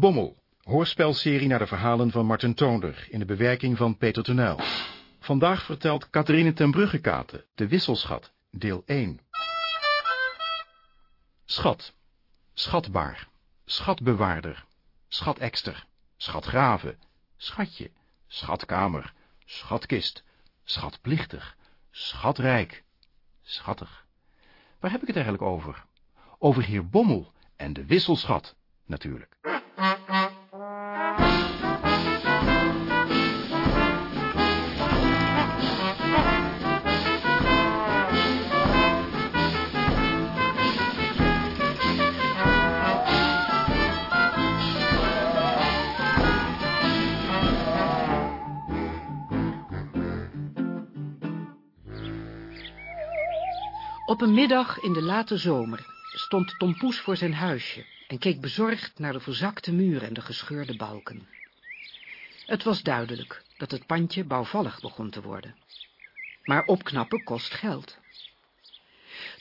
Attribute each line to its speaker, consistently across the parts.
Speaker 1: Bommel, hoorspelserie naar de verhalen van Martin Toonder in de bewerking van Peter Tonel. Vandaag vertelt Catherine ten Bruggekate, De Wisselschat, deel 1. Schat, schatbaar, schatbewaarder, schatekster, schatgraven, schatje, schatkamer, schatkist, schatplichtig, schatrijk, schattig. Waar heb ik het eigenlijk over? Over heer Bommel en de wisselschat, natuurlijk.
Speaker 2: Op een middag in de late zomer stond Tom Poes voor zijn huisje en keek bezorgd naar de verzakte muren en de gescheurde balken. Het was duidelijk dat het pandje bouwvallig begon te worden. Maar opknappen kost geld.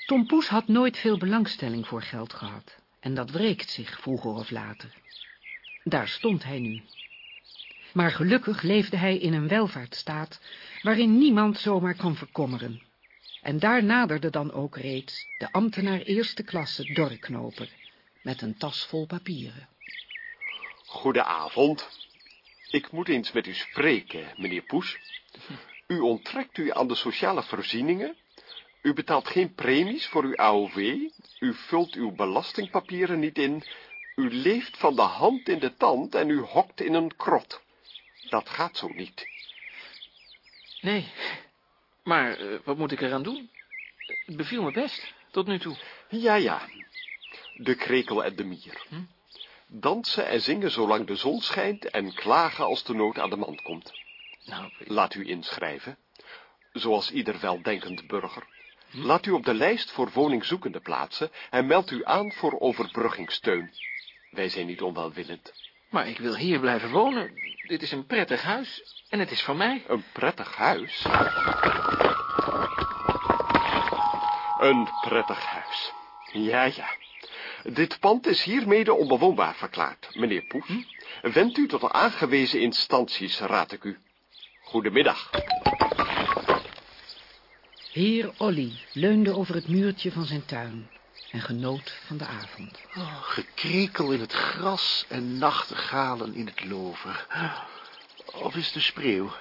Speaker 2: Tom Poes had nooit veel belangstelling voor geld gehad en dat wreekt zich vroeger of later. Daar stond hij nu. Maar gelukkig leefde hij in een welvaartsstaat waarin niemand zomaar kan verkommeren en daar naderde dan ook reeds de ambtenaar eerste klasse Dorknoper, met een tas vol papieren.
Speaker 3: Goedenavond. Ik moet eens met u spreken, meneer Poes. U onttrekt u aan de sociale voorzieningen. U betaalt geen premies voor uw AOW. U vult uw belastingpapieren niet in. U leeft van de hand in de tand en u hokt in een krot. Dat gaat zo niet.
Speaker 4: Nee, maar uh, wat moet ik eraan doen? Het beviel me best, tot nu toe.
Speaker 3: Ja, ja. De krekel en de mier. Dansen en zingen zolang de zon schijnt en klagen als de nood aan de man komt. Nou, Laat u inschrijven, zoals ieder weldenkend burger. Hm? Laat u op de lijst voor woningzoekende plaatsen en meld u aan voor overbruggingssteun. Wij zijn niet onwelwillend.
Speaker 4: Maar ik wil hier blijven wonen. Dit is een prettig huis en het is van mij.
Speaker 3: Een prettig huis? Een prettig huis. Ja, ja. Dit pand is hiermede onbewoonbaar verklaard, meneer Poes. Hm? Wendt u tot de aangewezen instanties, raad ik u. Goedemiddag.
Speaker 2: Heer Olly leunde over het muurtje van zijn tuin en genoot van de avond.
Speaker 5: Oh, gekrekel in het gras en nachtegalen in het lover. Of is de spreeuw?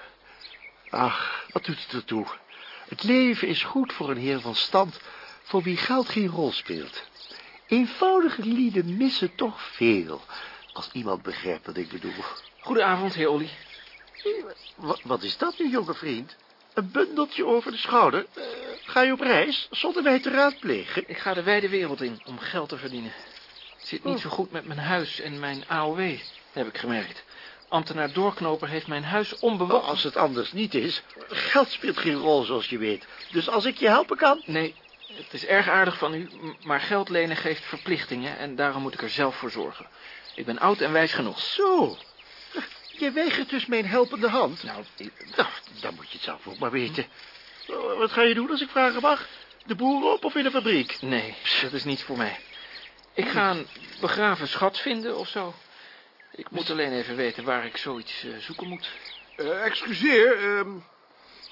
Speaker 5: Ach, wat doet het ertoe? Het leven is goed voor een heer van stand, voor wie geld geen rol speelt. Eenvoudige lieden missen toch veel, als iemand begrijpt wat ik bedoel.
Speaker 4: Goedenavond, heer Olly.
Speaker 5: Wat, wat is dat nu, jonge vriend? Een bundeltje over de schouder? Uh, ga je op reis, zonder mij te raadplegen?
Speaker 4: Ik ga de wijde wereld in, om geld te verdienen. Het zit niet oh. zo goed met mijn huis en mijn AOW, heb ik gemerkt. Ambtenaar Doorknoper heeft mijn huis onbewoond.
Speaker 5: als het anders niet is. Geld speelt geen rol, zoals je weet. Dus als ik je helpen kan...
Speaker 4: Nee, het is erg aardig van u, maar geld lenen geeft verplichtingen... en daarom moet ik er zelf voor zorgen. Ik ben oud en wijs genoeg.
Speaker 5: Zo. Je weigert dus mijn helpende hand. Nou, nou dan moet je het zelf ook maar weten. Wat ga je doen als ik vragen mag? De boer op of in de fabriek?
Speaker 4: Nee, dat is niet voor mij. Ik ga een begraven schat vinden of zo. Ik moet alleen even weten waar ik zoiets uh, zoeken moet.
Speaker 6: Uh, excuseer, uh,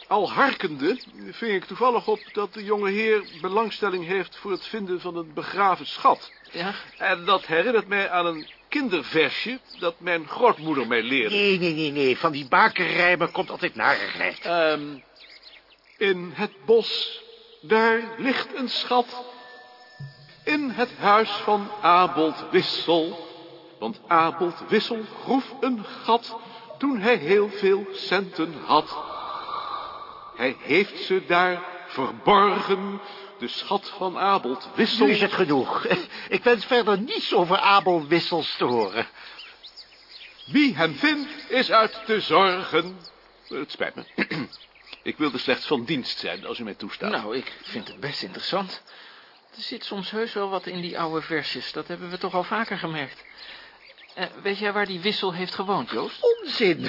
Speaker 6: al harkende ving ik toevallig op dat de jonge heer belangstelling heeft voor het vinden van een begraven schat.
Speaker 4: Ja?
Speaker 6: En dat herinnert mij aan een kinderversje dat mijn grootmoeder mij leerde.
Speaker 5: Nee, nee, nee, nee, van die bakerrijmen komt altijd narigheid.
Speaker 6: Um, in het bos, daar ligt een schat. In het huis van Abold Wissel want Abold Wissel groef een gat toen hij heel veel centen had. Hij heeft ze daar verborgen, de schat van Abold Wissel.
Speaker 5: Nu is het genoeg. Ik wens verder niets over Abel Wissels te horen.
Speaker 6: Wie hem vindt, is uit te zorgen. Het spijt me. Ik wilde slechts van dienst zijn, als u mij toestaat.
Speaker 4: Nou, ik vind het best interessant. Er zit soms heus wel wat in die oude versjes. Dat hebben we toch al vaker gemerkt. Uh, weet jij waar die wissel heeft gewoond, Joost?
Speaker 5: Onzin.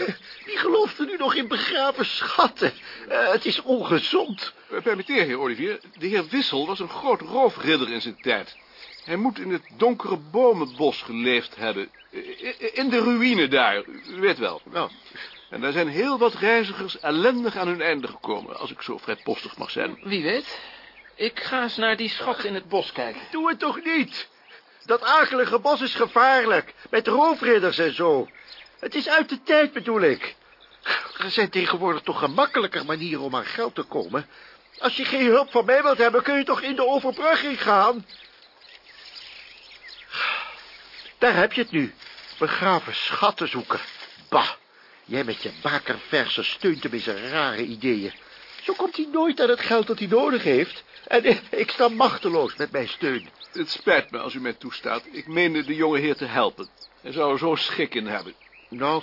Speaker 5: Die geloofde nu nog in begraven schatten. Uh, het is ongezond.
Speaker 6: Uh, permitteer, heer Olivier. De heer Wissel was een groot roofridder in zijn tijd. Hij moet in het donkere bomenbos geleefd hebben. In de ruïne daar, u weet wel. Nou, en daar zijn heel wat reizigers ellendig aan hun einde gekomen, als ik zo vrijpostig mag zijn.
Speaker 4: Wie weet. Ik ga eens naar die schat in het bos kijken.
Speaker 5: Doe het toch niet? Dat akelige bos is gevaarlijk, met roofridders en zo. Het is uit de tijd, bedoel ik. Er zijn tegenwoordig toch gemakkelijker manieren om aan geld te komen. Als je geen hulp van mij wilt hebben, kun je toch in de overbrugging gaan? Daar heb je het nu. Begraven schatten zoeken. Bah, jij met je bakerverse steunt hem in zijn rare ideeën. Zo komt hij nooit aan het geld dat hij nodig heeft. En ik sta machteloos met mijn steun.
Speaker 6: Het spijt me als u mij toestaat. Ik meende de jonge heer te helpen. Hij zou er zo schik in hebben.
Speaker 5: Nou,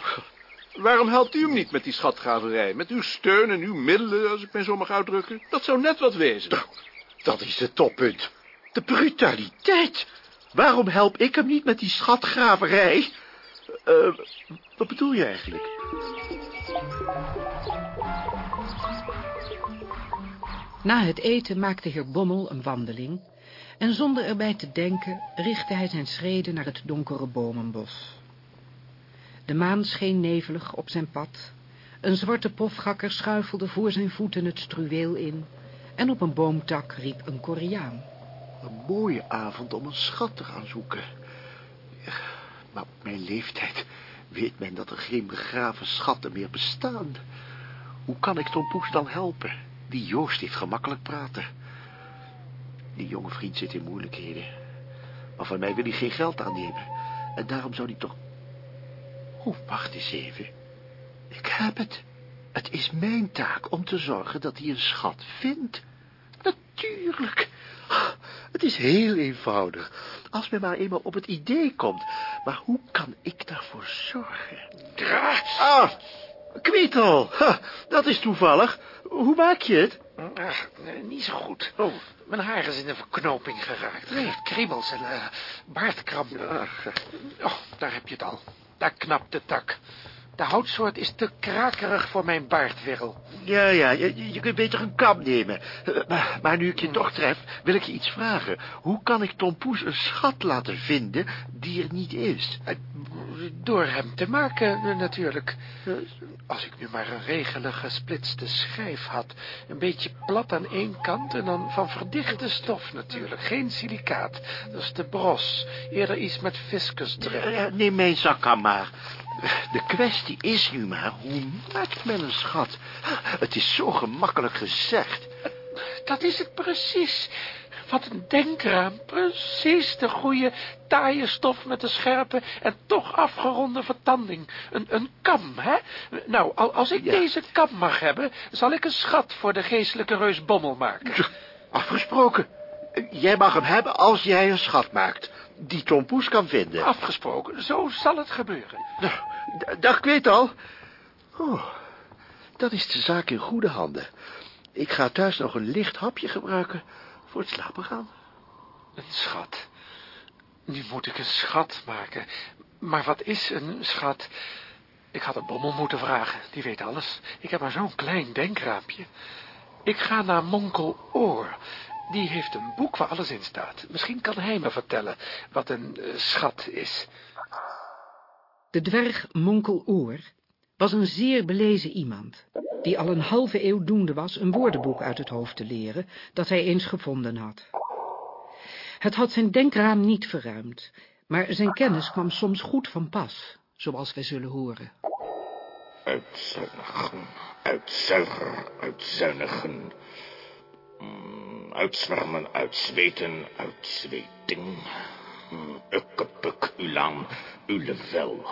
Speaker 6: Waarom helpt u hem niet met die schatgraverij? Met uw steun en uw middelen, als ik mij zo mag uitdrukken? Dat zou net wat wezen.
Speaker 5: Nou, dat is het toppunt. De brutaliteit. Waarom help ik hem niet met die schatgraverij? Uh, wat bedoel je eigenlijk?
Speaker 2: Na het eten maakte heer Bommel een wandeling... en zonder erbij te denken richtte hij zijn schreden naar het donkere bomenbos. De maan scheen nevelig op zijn pad. Een zwarte pofgakker schuifelde voor zijn voeten het struweel in... en op een boomtak riep een Koreaan.
Speaker 5: Een mooie avond om een schat te gaan zoeken. Maar op mijn leeftijd weet men dat er geen begraven schatten meer bestaan. Hoe kan ik Tom Poes dan helpen? Die Joost heeft gemakkelijk praten. Die jonge vriend zit in moeilijkheden. Maar van mij wil hij geen geld aannemen. En daarom zou hij toch Oh, wacht eens even. Ik heb het. Het is mijn taak om te zorgen dat hij een schat vindt. Natuurlijk. Het is heel eenvoudig. Als men maar eenmaal op het idee komt. Maar hoe kan ik daarvoor zorgen? Ah, Kwietel. Dat is toevallig. Hoe maak je het?
Speaker 7: Ach, niet zo goed. Oh. Mijn haar is in een verknoping geraakt. Het heeft kriebels en uh, baardkrampen. Oh, daar heb je het al. Daar knapt de tak. De houtsoort is te krakerig voor mijn baardwirrel.
Speaker 5: Ja, ja, je, je kunt beter een kam nemen. Eh, maar, nu ik je toch tref, wil ik je iets vragen. Hoe kan ik Tom Poes een schat laten vinden die er niet is?
Speaker 7: Eh, door hem te maken, eh, natuurlijk. Als ik nu maar een regelige gesplitste schijf had. Een beetje plat aan één kant en dan van verdichte stof natuurlijk. Geen silicaat. Dat is de bros. Eerder iets met viscusdruk.
Speaker 5: Neem mijn zak maar. De kwestie is nu maar, hoe maakt men een schat? Het is zo gemakkelijk gezegd.
Speaker 7: Dat is het precies. Wat een denkraam. Precies de goede, taaie stof met de scherpe en toch afgeronde vertanding. Een, een kam, hè? Nou, als ik deze kam mag hebben, zal ik een schat voor de geestelijke reus Bommel maken.
Speaker 5: Afgesproken. Jij mag hem hebben als jij een schat maakt die Tom Poes kan vinden.
Speaker 7: Afgesproken, zo zal het gebeuren.
Speaker 5: Nou, dag, ik weet al. Oh, dat is de zaak in goede handen. Ik ga thuis nog een licht hapje gebruiken voor het slapen gaan.
Speaker 7: Een schat. Nu moet ik een schat maken. Maar wat is een schat? Ik had een bommel moeten vragen, die weet alles. Ik heb maar zo'n klein denkraampje. Ik ga naar Monkel Oor. Die heeft een boek waar alles in staat. Misschien kan hij me vertellen wat een uh, schat is.
Speaker 2: De dwerg Monkel Oor was een zeer belezen iemand, die al een halve eeuw doende was een woordenboek uit het hoofd te leren, dat hij eens gevonden had. Het had zijn denkraam niet verruimd, maar zijn kennis kwam soms goed van pas, zoals wij zullen horen.
Speaker 8: Uitzuinigen, uitzuiger, uitzuinigen. Mm, uitzwermen, uitzweten, uitzweting. Mm, ukkepuk, ulaan, ulevel.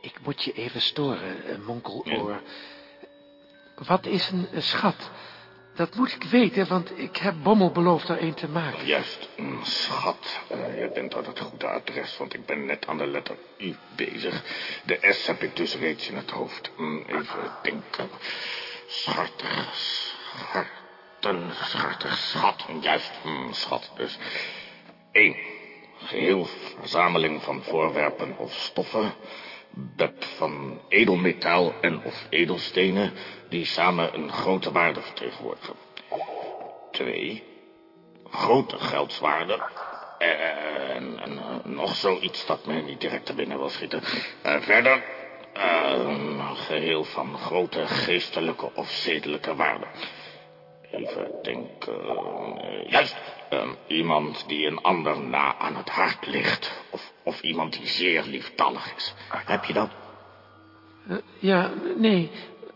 Speaker 7: Ik moet je even storen, eh, monkeloor. Wat is een, schat? Dat moet ik weten, want ik heb Bommel beloofd er een te maken.
Speaker 8: Juist, een schat. Uh, je bent aan het goede adres, want ik ben net aan de letter U bezig. De S heb ik dus reeds in het hoofd. Mm, even denken. Schartig, scharten, schartig, schat. Juist, schat dus. Eén. Geheel verzameling van voorwerpen of stoffen bed van edelmetaal en of edelstenen die samen een grote waarde vertegenwoordigen. Twee, grote geldswaarde. En, en, nog zoiets dat me niet direct te binnen wil schieten. verder, een geheel van grote geestelijke of zedelijke waarde. Even denken. juist, iemand die een ander na aan het hart ligt. Of, of iemand die zeer lieftallig is. Heb je dat?
Speaker 7: Uh, ja, nee.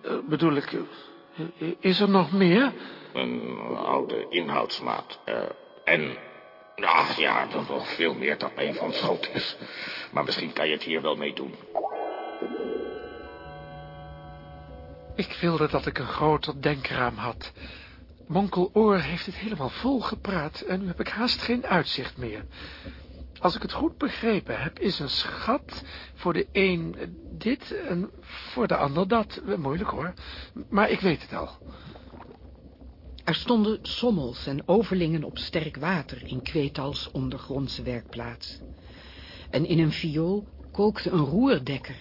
Speaker 7: Uh, bedoel ik, uh, is er nog meer?
Speaker 8: Een oude inhoudsmaat. en, ach ja, dan nog veel meer dat een van schot is. Maar misschien kan je het hier wel mee doen.
Speaker 7: Ik wilde dat ik een groter denkraam had. Monkel Oor heeft het helemaal vol gepraat en nu heb ik haast geen uitzicht meer. Als ik het goed begrepen heb, is een schat voor de een dit en voor de ander dat. Moeilijk hoor, maar ik weet het al.
Speaker 2: Er stonden sommels en overlingen op sterk water in Kweetals ondergrondse werkplaats. En in een viool kookte een roerdekker.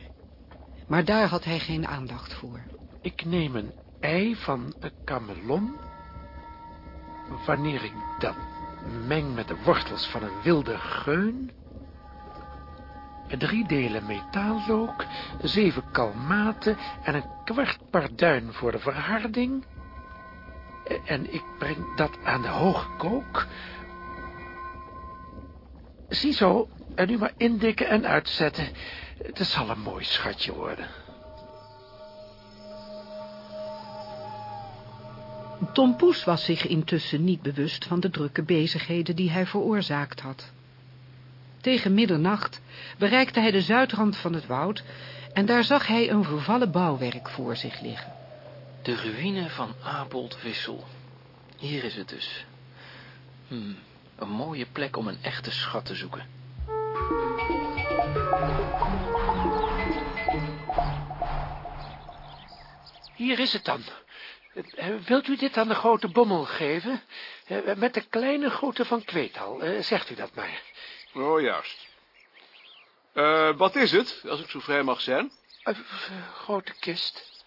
Speaker 2: Maar daar had hij geen aandacht voor.
Speaker 7: Ik neem een ei van een kamelon. Wanneer ik dat meng met de wortels van een wilde geun. Drie delen metaallook, zeven kalmaten en een kwart parduin voor de verharding. En ik breng dat aan de hoge kook. Ziezo, en nu maar indikken en uitzetten. Het zal een mooi schatje worden.
Speaker 2: Tom Poes was zich intussen niet bewust van de drukke bezigheden die hij veroorzaakt had. Tegen middernacht bereikte hij de zuidrand van het woud en daar zag hij een vervallen bouwwerk voor zich liggen.
Speaker 4: De ruïne van Abold Wissel. Hier is het dus. Hmm, een mooie plek om een echte schat te zoeken.
Speaker 7: Hier is het dan. Eh, wilt u dit aan de grote bommel geven? Eh, met de kleine grote van Kweetal, eh, zegt u dat maar.
Speaker 6: Oh, juist. wat is het, als ik zo vrij mag zijn?
Speaker 7: Een grote kist.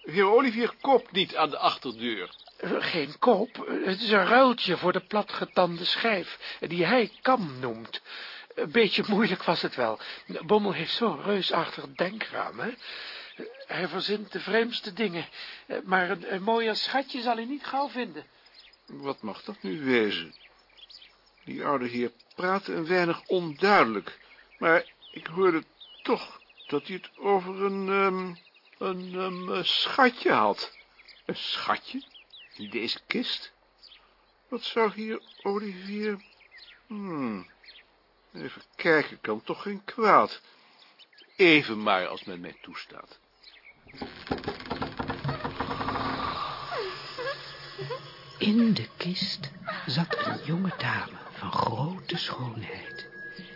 Speaker 6: Heer Olivier koopt niet aan de achterdeur.
Speaker 7: Geen koop, het is een ruiltje voor de platgetande schijf, die hij kam noemt. Een beetje moeilijk was het wel. Bommel heeft zo'n reusachtig denkraam, hè. Hij verzint de vreemdste dingen, maar een, een mooier schatje zal hij niet gauw vinden.
Speaker 6: Wat mag dat nu wezen? Die oude heer praatte een weinig onduidelijk, maar ik hoorde toch dat hij het over een, um, een, um, schatje had. Een schatje? In deze kist? Wat zou hier Olivier... Hmm. Even kijken, kan toch geen kwaad. Even maar, als men mij toestaat.
Speaker 2: In de kist zat een jonge dame van grote schoonheid,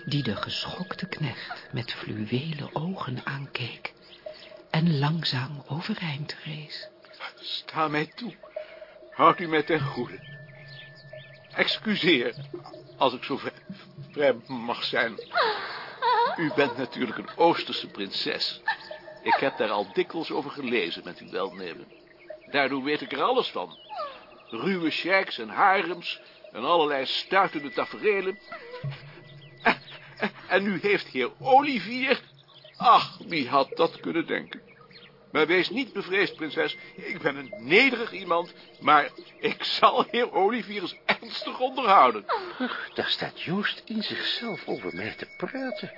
Speaker 2: die de geschokte knecht met fluwelen ogen aankeek en langzaam overeind rees.
Speaker 6: Sta mij toe, houd u mij ten goede. Excuseer, als ik zo vrij mag zijn. U bent natuurlijk een Oosterse prinses. Ik heb daar al dikwijls over gelezen, met uw welnemen. Daardoor weet ik er alles van. Ruwe sheiks en harems en allerlei stuitende taferelen. En nu heeft heer Olivier... Ach, wie had dat kunnen denken? Maar wees niet bevreesd, prinses. Ik ben een nederig iemand, maar ik zal heer Olivier eens ernstig onderhouden.
Speaker 5: daar staat Joost in zichzelf over mij te praten.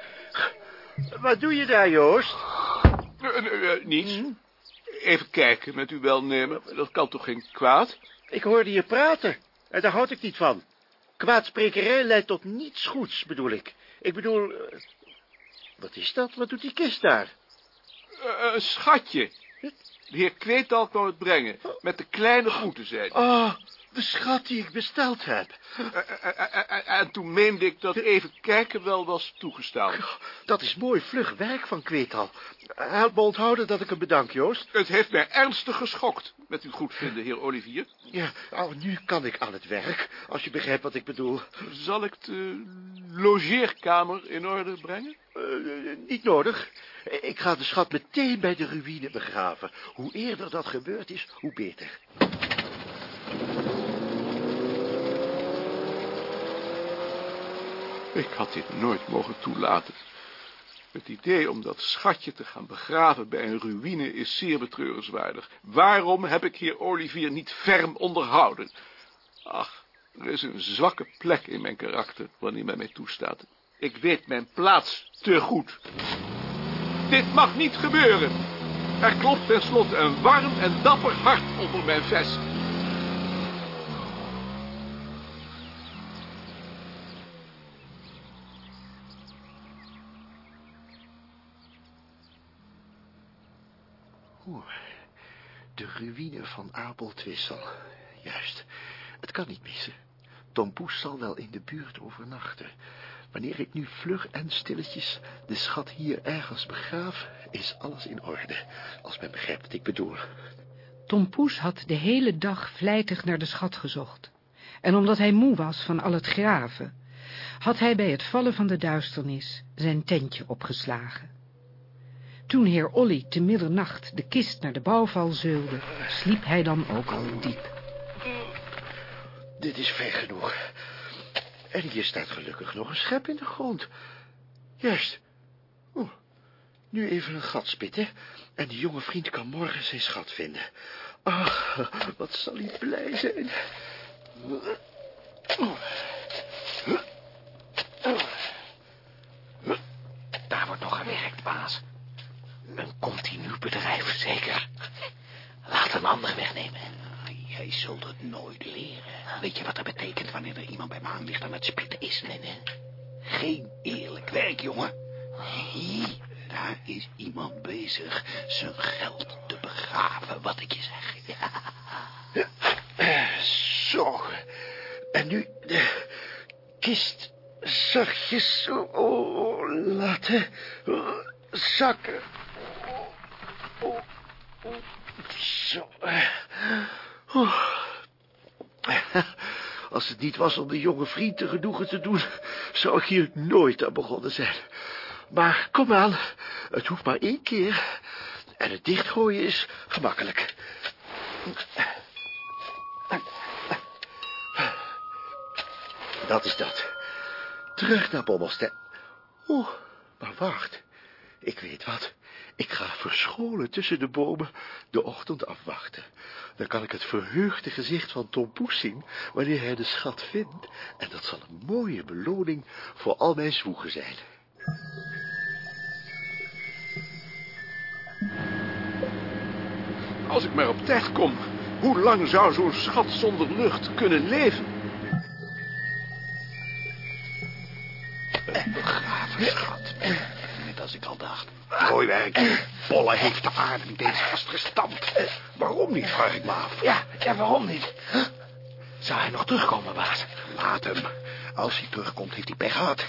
Speaker 5: Wat doe je daar, Joost?
Speaker 6: Uh, niets. Hm? Even kijken met uw welnemen. Dat kan toch geen kwaad?
Speaker 5: Ik hoorde je praten. En daar houd ik niet van. Kwaadsprekerij leidt tot niets goeds, bedoel ik. Ik bedoel... Uh, wat is dat? Wat doet die kist daar?
Speaker 6: een schatje. De heer Kweetal kwam het brengen. Met de kleine groeten, zei
Speaker 5: Oh, de schat die ik besteld heb.
Speaker 6: En toen meende ik dat even kijken wel was toegestaan.
Speaker 5: Dat is mooi vlug werk van Kweetal. Help me onthouden dat ik hem bedank, Joost.
Speaker 6: Het heeft mij ernstig geschokt, met uw goedvinden, heer Olivier.
Speaker 5: Ja, nu kan ik aan het werk, als je begrijpt wat ik bedoel.
Speaker 6: Zal ik de logeerkamer in orde brengen?
Speaker 5: Uh, niet nodig. Ik ga de schat meteen bij de ruïne begraven. Hoe eerder dat gebeurd is, hoe beter.
Speaker 6: Ik had dit nooit mogen toelaten. Het idee om dat schatje te gaan begraven bij een ruïne is zeer betreurenswaardig. Waarom heb ik heer Olivier niet ferm onderhouden? Ach, er is een zwakke plek in mijn karakter wanneer men mij toestaat. Ik weet mijn plaats te goed. Dit mag niet gebeuren. Er klopt tenslotte een warm en dapper hart onder mijn vest.
Speaker 5: Oeh, de ruïne van Abeltwissel. Juist, het kan niet missen. Tom Poes zal wel in de buurt overnachten. Wanneer ik nu vlug en stilletjes de schat hier ergens begraaf, is alles in orde, als men begrijpt wat ik bedoel.
Speaker 2: Tom Poes had de hele dag vlijtig naar de schat gezocht. En omdat hij moe was van al het graven, had hij bij het vallen van de duisternis zijn tentje opgeslagen. Toen heer Olly te middernacht de kist naar de bouwval zeulde, sliep hij dan ook al diep.
Speaker 5: Dit is ver genoeg. En hier staat gelukkig nog een schep in de grond. Juist. Oh, nu even een gat spitten. En die jonge vriend kan morgen zijn schat vinden. Ach, wat zal hij blij zijn.
Speaker 9: Daar wordt nog gewerkt, baas. Een continu bedrijf, zeker. Laat een ander wegnemen. Jij zult het nooit leren. Weet je wat dat betekent wanneer er iemand bij me aan ligt aan het spitten is? Nee, nee. Geen eerlijk werk, jongen. Nee, daar is iemand bezig zijn geld te begraven, wat ik je zeg. Ja.
Speaker 5: Zo. En nu de kist zachtjes oh, laten zakken. Zo. Als het niet was om de jonge vriend te genoegen te doen, zou ik hier nooit aan begonnen zijn. Maar kom aan, het hoeft maar één keer. En het dichtgooien is gemakkelijk. Dat is dat. Terug naar Bobbelstein. Oeh, maar wacht. Ik weet wat. Ik ga verscholen tussen de bomen de ochtend afwachten. Dan kan ik het verheugde gezicht van Tom Poes zien wanneer hij de schat vindt. En dat zal een mooie beloning voor al mijn zwoegen zijn.
Speaker 6: Als ik maar op tijd kom, hoe lang zou zo'n schat zonder lucht kunnen leven?
Speaker 9: Een begraven schat. Net als ik al dacht. Mooi werk. Bolle heeft de aarde niet eens vastgestampt. Waarom niet, vraag ik me af. Ja, ja, waarom niet? Zou hij nog terugkomen, baas? Laat hem. Als hij terugkomt, heeft hij pech gehad.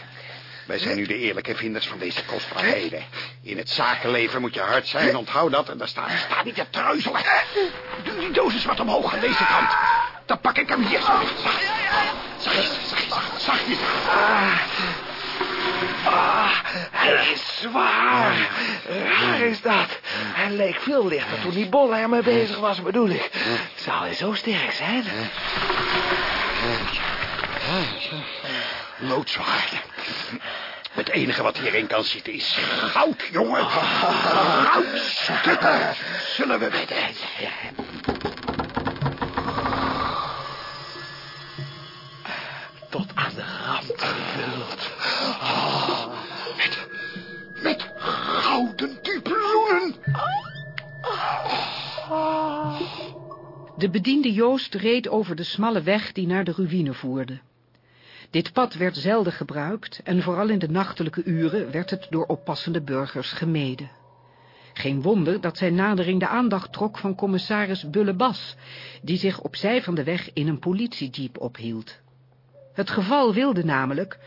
Speaker 9: Wij zijn nu de eerlijke vinders van deze kostbaarheden. In het zakenleven moet je hard zijn, onthoud dat. En daar staat, sta niet te treuzelen. Doe die doos eens wat omhoog aan deze kant. Dan pak ik hem hier. Zachtjes, zachtjes, zachtjes, zachtjes.
Speaker 7: Ah, hij is zwaar. Waar is dat? Hij leek veel lichter toen die bolle ermee bezig was, bedoel ik. Zou hij zo sterk zijn?
Speaker 9: Loodzwaar. Het enige wat hierin kan zitten is goud, jongen. Goudstukken. Zullen we wedden?
Speaker 7: Tot De
Speaker 2: bediende Joost reed over de smalle weg die naar de ruïne voerde. Dit pad werd zelden gebruikt en vooral in de nachtelijke uren werd het door oppassende burgers gemeden. Geen wonder dat zijn nadering de aandacht trok van commissaris Bullebas, die zich opzij van de weg in een politiejeep ophield. Het geval wilde namelijk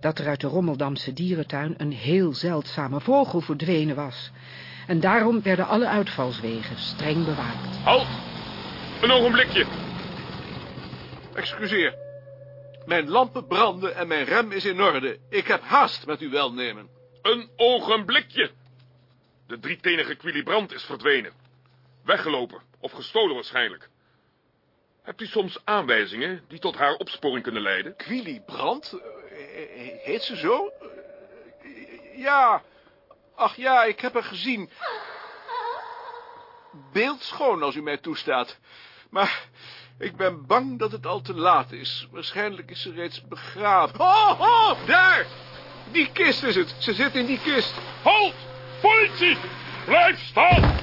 Speaker 2: dat er uit de Rommeldamse dierentuin een heel zeldzame vogel verdwenen was, en daarom werden alle uitvalswegen streng bewaakt.
Speaker 6: Halt! Een ogenblikje. Excuseer. Mijn lampen branden en mijn rem is in orde. Ik heb haast met uw welnemen.
Speaker 10: Een ogenblikje. De drietenige kwilibrand is verdwenen. Weggelopen, of gestolen waarschijnlijk. Hebt u soms aanwijzingen die tot haar opsporing kunnen leiden?
Speaker 6: Kwilly Brand? heet ze zo? Ja. Ach ja, ik heb haar gezien. Beeldschoon, als u mij toestaat. Maar ik ben bang dat het al te laat is. Waarschijnlijk is ze reeds begraven. Oh, oh, daar! Die kist is het. Ze zit in die kist.
Speaker 10: Halt! Politie! Blijf staan!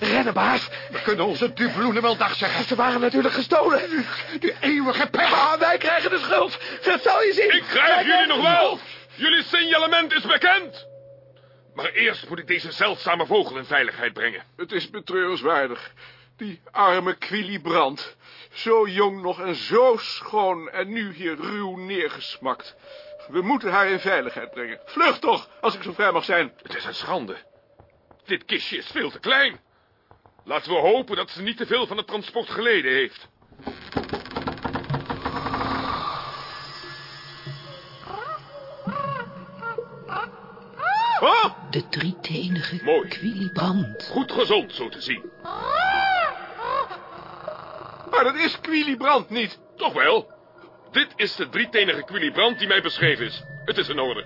Speaker 11: Rennen, baas.
Speaker 5: We kunnen onze dubloenen wel dag zeggen.
Speaker 11: Ze waren natuurlijk gestolen.
Speaker 5: Die eeuwige pech.
Speaker 11: Ah, wij krijgen de schuld. Dat zal je zien.
Speaker 10: Ik krijg jullie nog wel. Jullie signalement is bekend. Maar eerst moet ik deze zeldzame vogel in veiligheid brengen.
Speaker 6: Het is betreurenswaardig. Die arme Quilibrand. Zo jong nog en zo schoon en nu hier ruw neergesmakt. We moeten haar in veiligheid brengen. Vlucht toch, als ik zo vrij mag zijn.
Speaker 10: Het is een schande. Dit kistje is veel te klein. Laten we hopen dat ze niet te veel van het transport geleden heeft.
Speaker 6: Oh!
Speaker 2: De drietenige
Speaker 10: Mooi.
Speaker 2: Quilibrand.
Speaker 10: Goed gezond, zo te zien.
Speaker 6: Maar dat is Quilibrand niet.
Speaker 10: Toch wel. Dit is de drietenige Quilibrand die mij beschreven is. Het is in orde.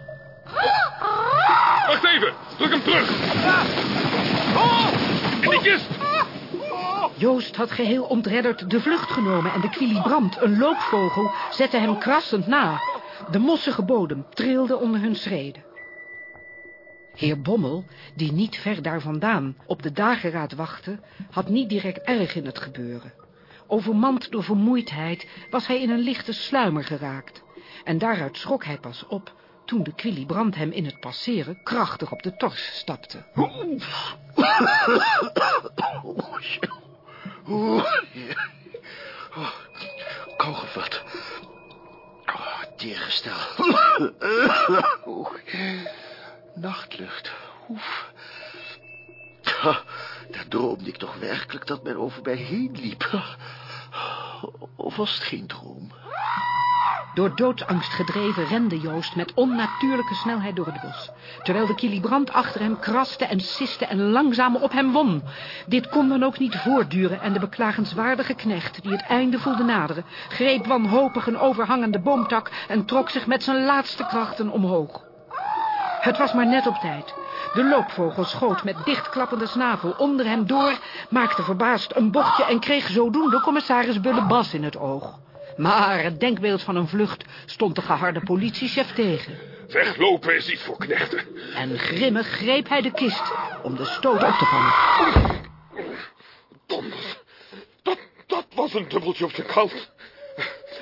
Speaker 10: Wacht even. Druk hem terug. In die kist.
Speaker 2: Joost had geheel ontredderd de vlucht genomen... en de Quilibrand, een loopvogel, zette hem krassend na. De mossige bodem trilde onder hun schreden. Heer Bommel, die niet ver daar vandaan op de dageraad wachtte... had niet direct erg in het gebeuren. Overmand door vermoeidheid was hij in een lichte sluimer geraakt. En daaruit schrok hij pas op toen de Quilibrand hem in het passeren krachtig op de tors stapte.
Speaker 5: Kou gevat. Oh, teergestel. Nachtlucht. Oef. Daar droomde ik toch werkelijk dat men over mij heen liep. Of was het geen droom?
Speaker 2: Door doodsangst gedreven rende Joost met onnatuurlijke snelheid door het bos. Terwijl de kilibrand achter hem kraste en siste en langzaam op hem won. Dit kon dan ook niet voortduren en de beklagenswaardige knecht, die het einde voelde naderen, greep wanhopig een overhangende boomtak en trok zich met zijn laatste krachten omhoog. Het was maar net op tijd. De loopvogel schoot met dichtklappende snavel onder hem door, maakte verbaasd een bochtje en kreeg zodoende commissaris Bullebas in het oog. Maar het denkbeeld van een vlucht stond de geharde politiechef tegen.
Speaker 10: Weglopen is niet voor knechten.
Speaker 2: En grimmig greep hij de kist om de stoot op te vangen.
Speaker 10: Donder. Dat, dat was een dubbeltje op de kant.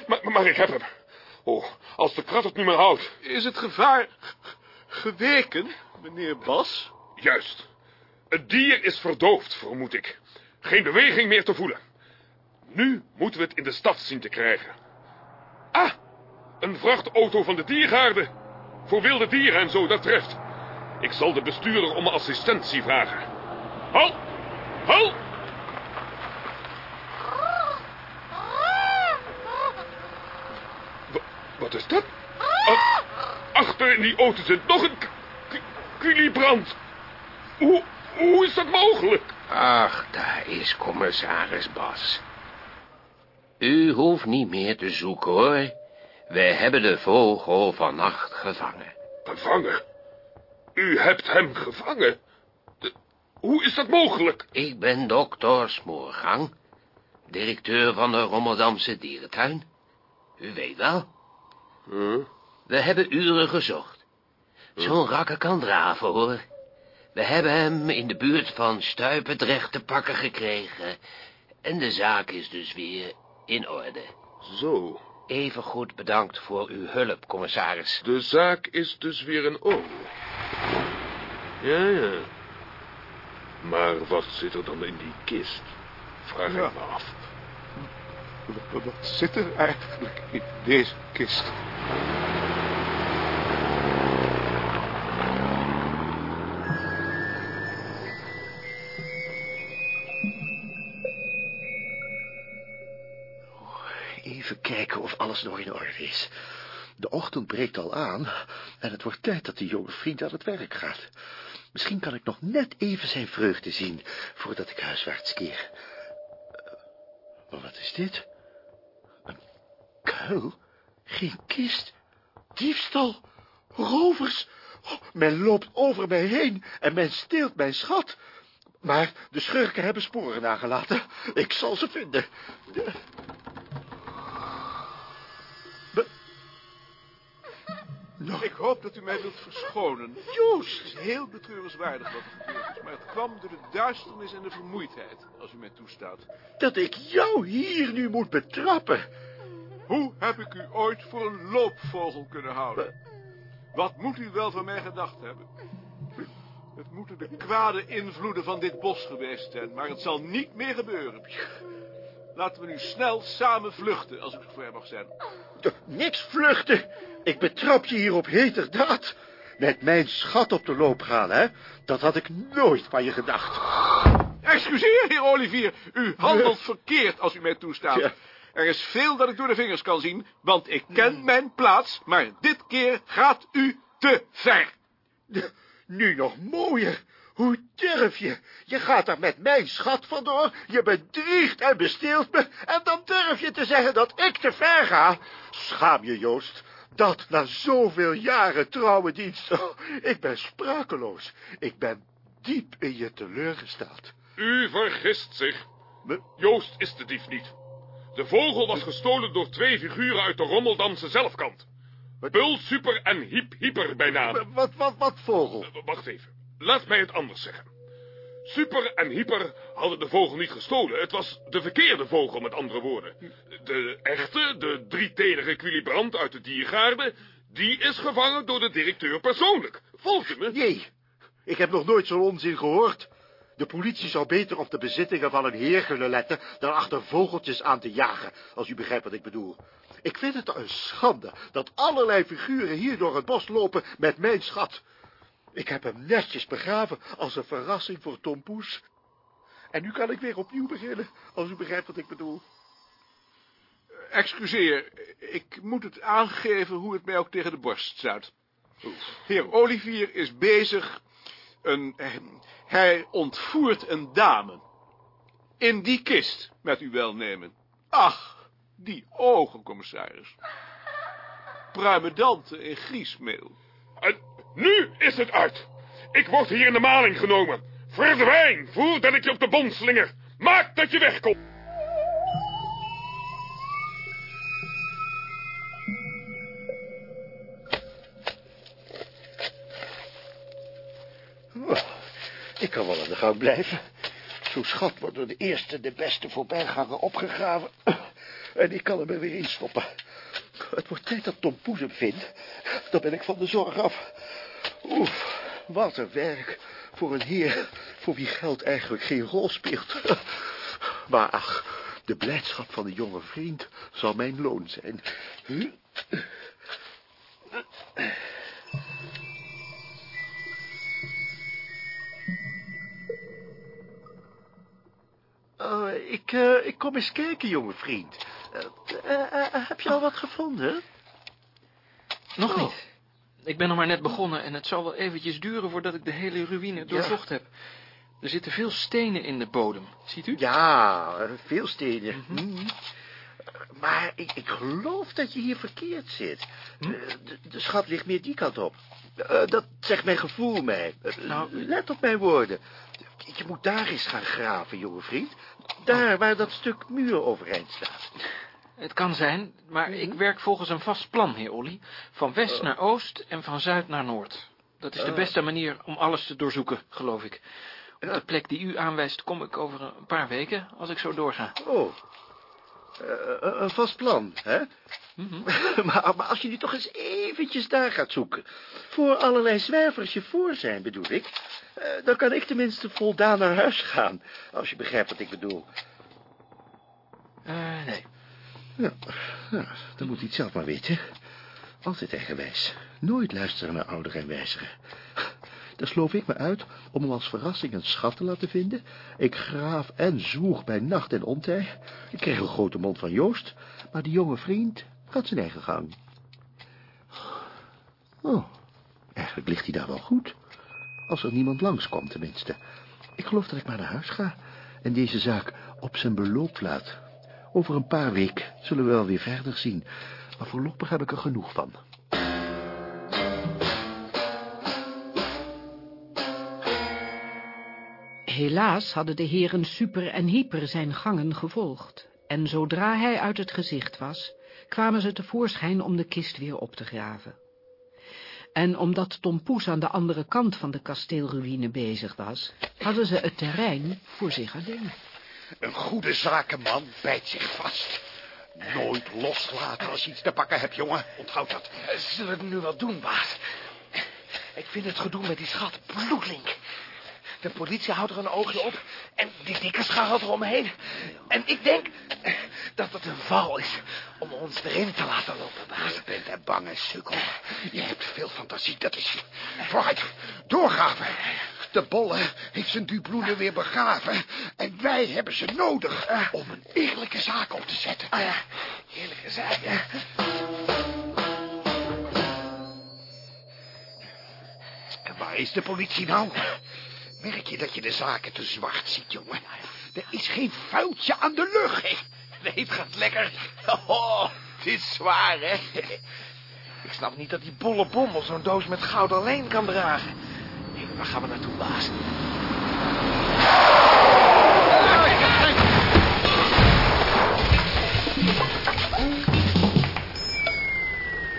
Speaker 10: Maar, maar ik heb hem. Oh, als de krat het niet meer houdt.
Speaker 6: Is het gevaar geweken, meneer Bas?
Speaker 10: Juist. Het dier is verdoofd, vermoed ik. Geen beweging meer te voelen. Nu moeten we het in de stad zien te krijgen. Ah, een vrachtauto van de diergaarde. Voor wilde dieren en zo, dat treft. Ik zal de bestuurder om assistentie vragen. Hal! Hal! Wa- Wat is dat? Ah, achter in die auto zit nog een k- k- Quilibrand. Hoe, hoe is dat mogelijk?
Speaker 12: Ach, daar is commissaris Bas. U hoeft niet meer te zoeken, hoor. Wij hebben de vogel vannacht gevangen.
Speaker 10: Gevangen? U hebt hem gevangen? De- hoe is dat mogelijk?
Speaker 12: Ik ben dokter Smoorgang, directeur van de Rotterdamse dierentuin. U weet wel. We hebben uren gezocht. Zo'n rakker kan draven, hoor. We hebben hem in de buurt van Stuipendrecht te pakken gekregen. En de zaak is dus weer in orde.
Speaker 10: Zo,
Speaker 12: Even goed bedankt voor uw hulp, commissaris.
Speaker 10: de zaak is dus weer in orde. Ja, ja. Maar wat zit er dan in die kist? Vraag
Speaker 6: Ja.
Speaker 10: ik me af.
Speaker 6: Wat zit er eigenlijk in deze kist?
Speaker 5: Alles nog in orde is. De ochtend breekt al aan en het wordt tijd dat de jonge vriend aan het werk gaat. Misschien kan ik nog net even zijn vreugde zien voordat ik huiswaarts keer. Maar wat is dit? Een kuil? Geen kist? Diefstal, rovers, oh, men loopt over mij heen en men steelt mijn schat. Maar de schurken hebben sporen nagelaten. Ik zal ze vinden. De...
Speaker 6: Ik hoop dat u mij wilt verschonen.
Speaker 5: Joost!
Speaker 6: Het is heel betreurenswaardig wat er gebeurd is, maar het kwam door de duisternis en de vermoeidheid, als u mij toestaat.
Speaker 5: Dat ik jou hier nu moet betrappen.
Speaker 6: Hoe heb ik u ooit voor een loopvogel kunnen houden? Wat moet u wel van mij gedacht hebben? Het moeten de kwade invloeden van dit bos geweest zijn, maar het zal niet meer gebeuren. Laten we nu snel samen vluchten, als ik het voor hem mag zijn.
Speaker 5: Niks vluchten. Ik betrap je hier op heterdaad. Met mijn schat op de loop gaan, hè? Dat had ik nooit van je gedacht.
Speaker 6: Excuseer, heer Olivier. U handelt verkeerd als u mij toestaat. Er is veel dat ik door de vingers kan zien, want ik ken mijn plaats, maar dit keer gaat u te ver.
Speaker 5: Nu nog mooier. Hoe durf je? Je gaat er met mijn schat vandoor, je bedriegt en besteelt me, en dan durf je te zeggen dat ik te ver ga. Schaam je, Joost. Dat na zoveel jaren trouwe dienst. Oh, ik ben sprakeloos. Ik ben diep in je teleurgesteld.
Speaker 10: U vergist zich. Joost is de dief niet. De vogel was gestolen door twee figuren uit de Rommeldamse zelfkant. Bul, Super en Hiep Hyper bij naam.
Speaker 5: Wat, wat, wat vogel?
Speaker 10: Wacht even. Laat mij het anders zeggen. Super en Hyper hadden de vogel niet gestolen. Het was de verkeerde vogel, met andere woorden. De echte, de drietenige equilibrant uit de diergaarde... die is gevangen door de directeur persoonlijk. Volgt u me?
Speaker 5: Nee, ik heb nog nooit zo'n onzin gehoord. De politie zou beter op de bezittingen van een heer kunnen letten... dan achter vogeltjes aan te jagen, als u begrijpt wat ik bedoel. Ik vind het een schande dat allerlei figuren hier door het bos lopen met mijn schat... Ik heb hem netjes begraven als een verrassing voor Tom Poes. En nu kan ik weer opnieuw beginnen, als u begrijpt wat ik bedoel.
Speaker 6: Excuseer, ik moet het aangeven hoe het mij ook tegen de borst staat. Heer Olivier is bezig, een, hij ontvoert een dame. In die kist, met uw welnemen. Ach, die ogen, commissaris. Pruimedante in griesmeel.
Speaker 10: Nu is het uit. Ik word hier in de maling genomen. Verdwijn, voordat ik je op de bond slinger. Maak dat je wegkomt.
Speaker 5: Ik kan wel aan de gang blijven. Zo'n schat wordt door de eerste de beste voorbijganger opgegraven. En ik kan hem er weer instoppen. Het wordt tijd dat Tom Poes hem vindt. Dan ben ik van de zorg af. Oef, wat een werk voor een heer voor wie geld eigenlijk geen rol speelt. Maar ach, de blijdschap van de jonge vriend zal mijn loon zijn. Uh, ik, uh, ik kom eens kijken, jonge vriend. Uh, heb je al wat gevonden?
Speaker 4: Nog niet. Ik ben nog maar net begonnen en het zal wel eventjes duren voordat ik de hele ruïne doorzocht heb. Er zitten veel stenen in de bodem, ziet u?
Speaker 5: Ja, veel stenen. Mm -hmm. Maar ik, ik, geloof dat je hier verkeerd zit. Hm? De, de, schat ligt meer die kant op. Uh, dat zegt mijn gevoel mij. Uh, nou, let op mijn woorden. Je moet daar eens gaan graven, jonge vriend. Daar waar dat stuk muur overeind staat.
Speaker 4: Het kan zijn, maar ik werk volgens een vast plan, heer Olly. Van west naar oost en van zuid naar noord. Dat is de beste manier om alles te doorzoeken, geloof ik. Op de plek die u aanwijst kom ik over een paar weken, als ik zo doorga.
Speaker 5: Oh, uh, een vast plan, hè? Mm -hmm. maar, maar, als je nu toch eens eventjes daar gaat zoeken... voor allerlei zwervers je voor zijn, bedoel ik... Uh, dan kan ik tenminste voldaan naar huis gaan... als je begrijpt wat ik bedoel.
Speaker 4: Uh, nee.
Speaker 5: Ja, ja, dan moet hij het zelf maar weten. Altijd eigenwijs. Nooit luisteren naar ouderen en wijzeren. Dan sloof ik me uit om hem als verrassing een schat te laten vinden. Ik graaf en zwoeg bij nacht en ontij. Ik kreeg een grote mond van Joost, maar die jonge vriend gaat zijn eigen gang. Oh, eigenlijk ligt hij daar wel goed. Als er niemand langskomt tenminste. Ik geloof dat ik maar naar huis ga en deze zaak op zijn beloop laat. Over een paar weken zullen we wel weer verder zien. Maar voorlopig heb ik er genoeg van.
Speaker 2: Helaas hadden de heren Super en Hyper zijn gangen gevolgd, en zodra hij uit het gezicht was, kwamen ze tevoorschijn om de kist weer op te graven. En omdat Tom Poes aan de andere kant van de kasteelruïne bezig was, hadden ze het terrein voor zich alleen.
Speaker 9: Een goede zakenman bijt zich vast. Nooit loslaten als je iets te pakken hebt, jongen. Onthoud dat.
Speaker 7: Zullen we het nu wel doen, baas? Ik vind het gedoe met die schat bloedlink. De politie houdt er een oogje op en die dikke scharrelt eromheen. En ik denk dat het een val is om ons erin te laten lopen, baas.
Speaker 9: Je bent een bange sukkel. Je hebt veel fantasie, dat is... Vooruit, doorgaven. De bolle heeft zijn dubloenen weer begraven. En wij hebben ze nodig om een eerlijke zaak op te zetten.
Speaker 7: Ah ja, eerlijke zaak, ja.
Speaker 9: En waar is de politie nou? Merk je dat je de zaken te zwart ziet, jongen? Er is geen vuiltje aan de lucht.
Speaker 7: Nee, het gaat lekker. Oh, dit is zwaar, hè? Ik snap niet dat die bolle bommel zo'n doos met goud alleen kan dragen. Waar gaan we naartoe, baas?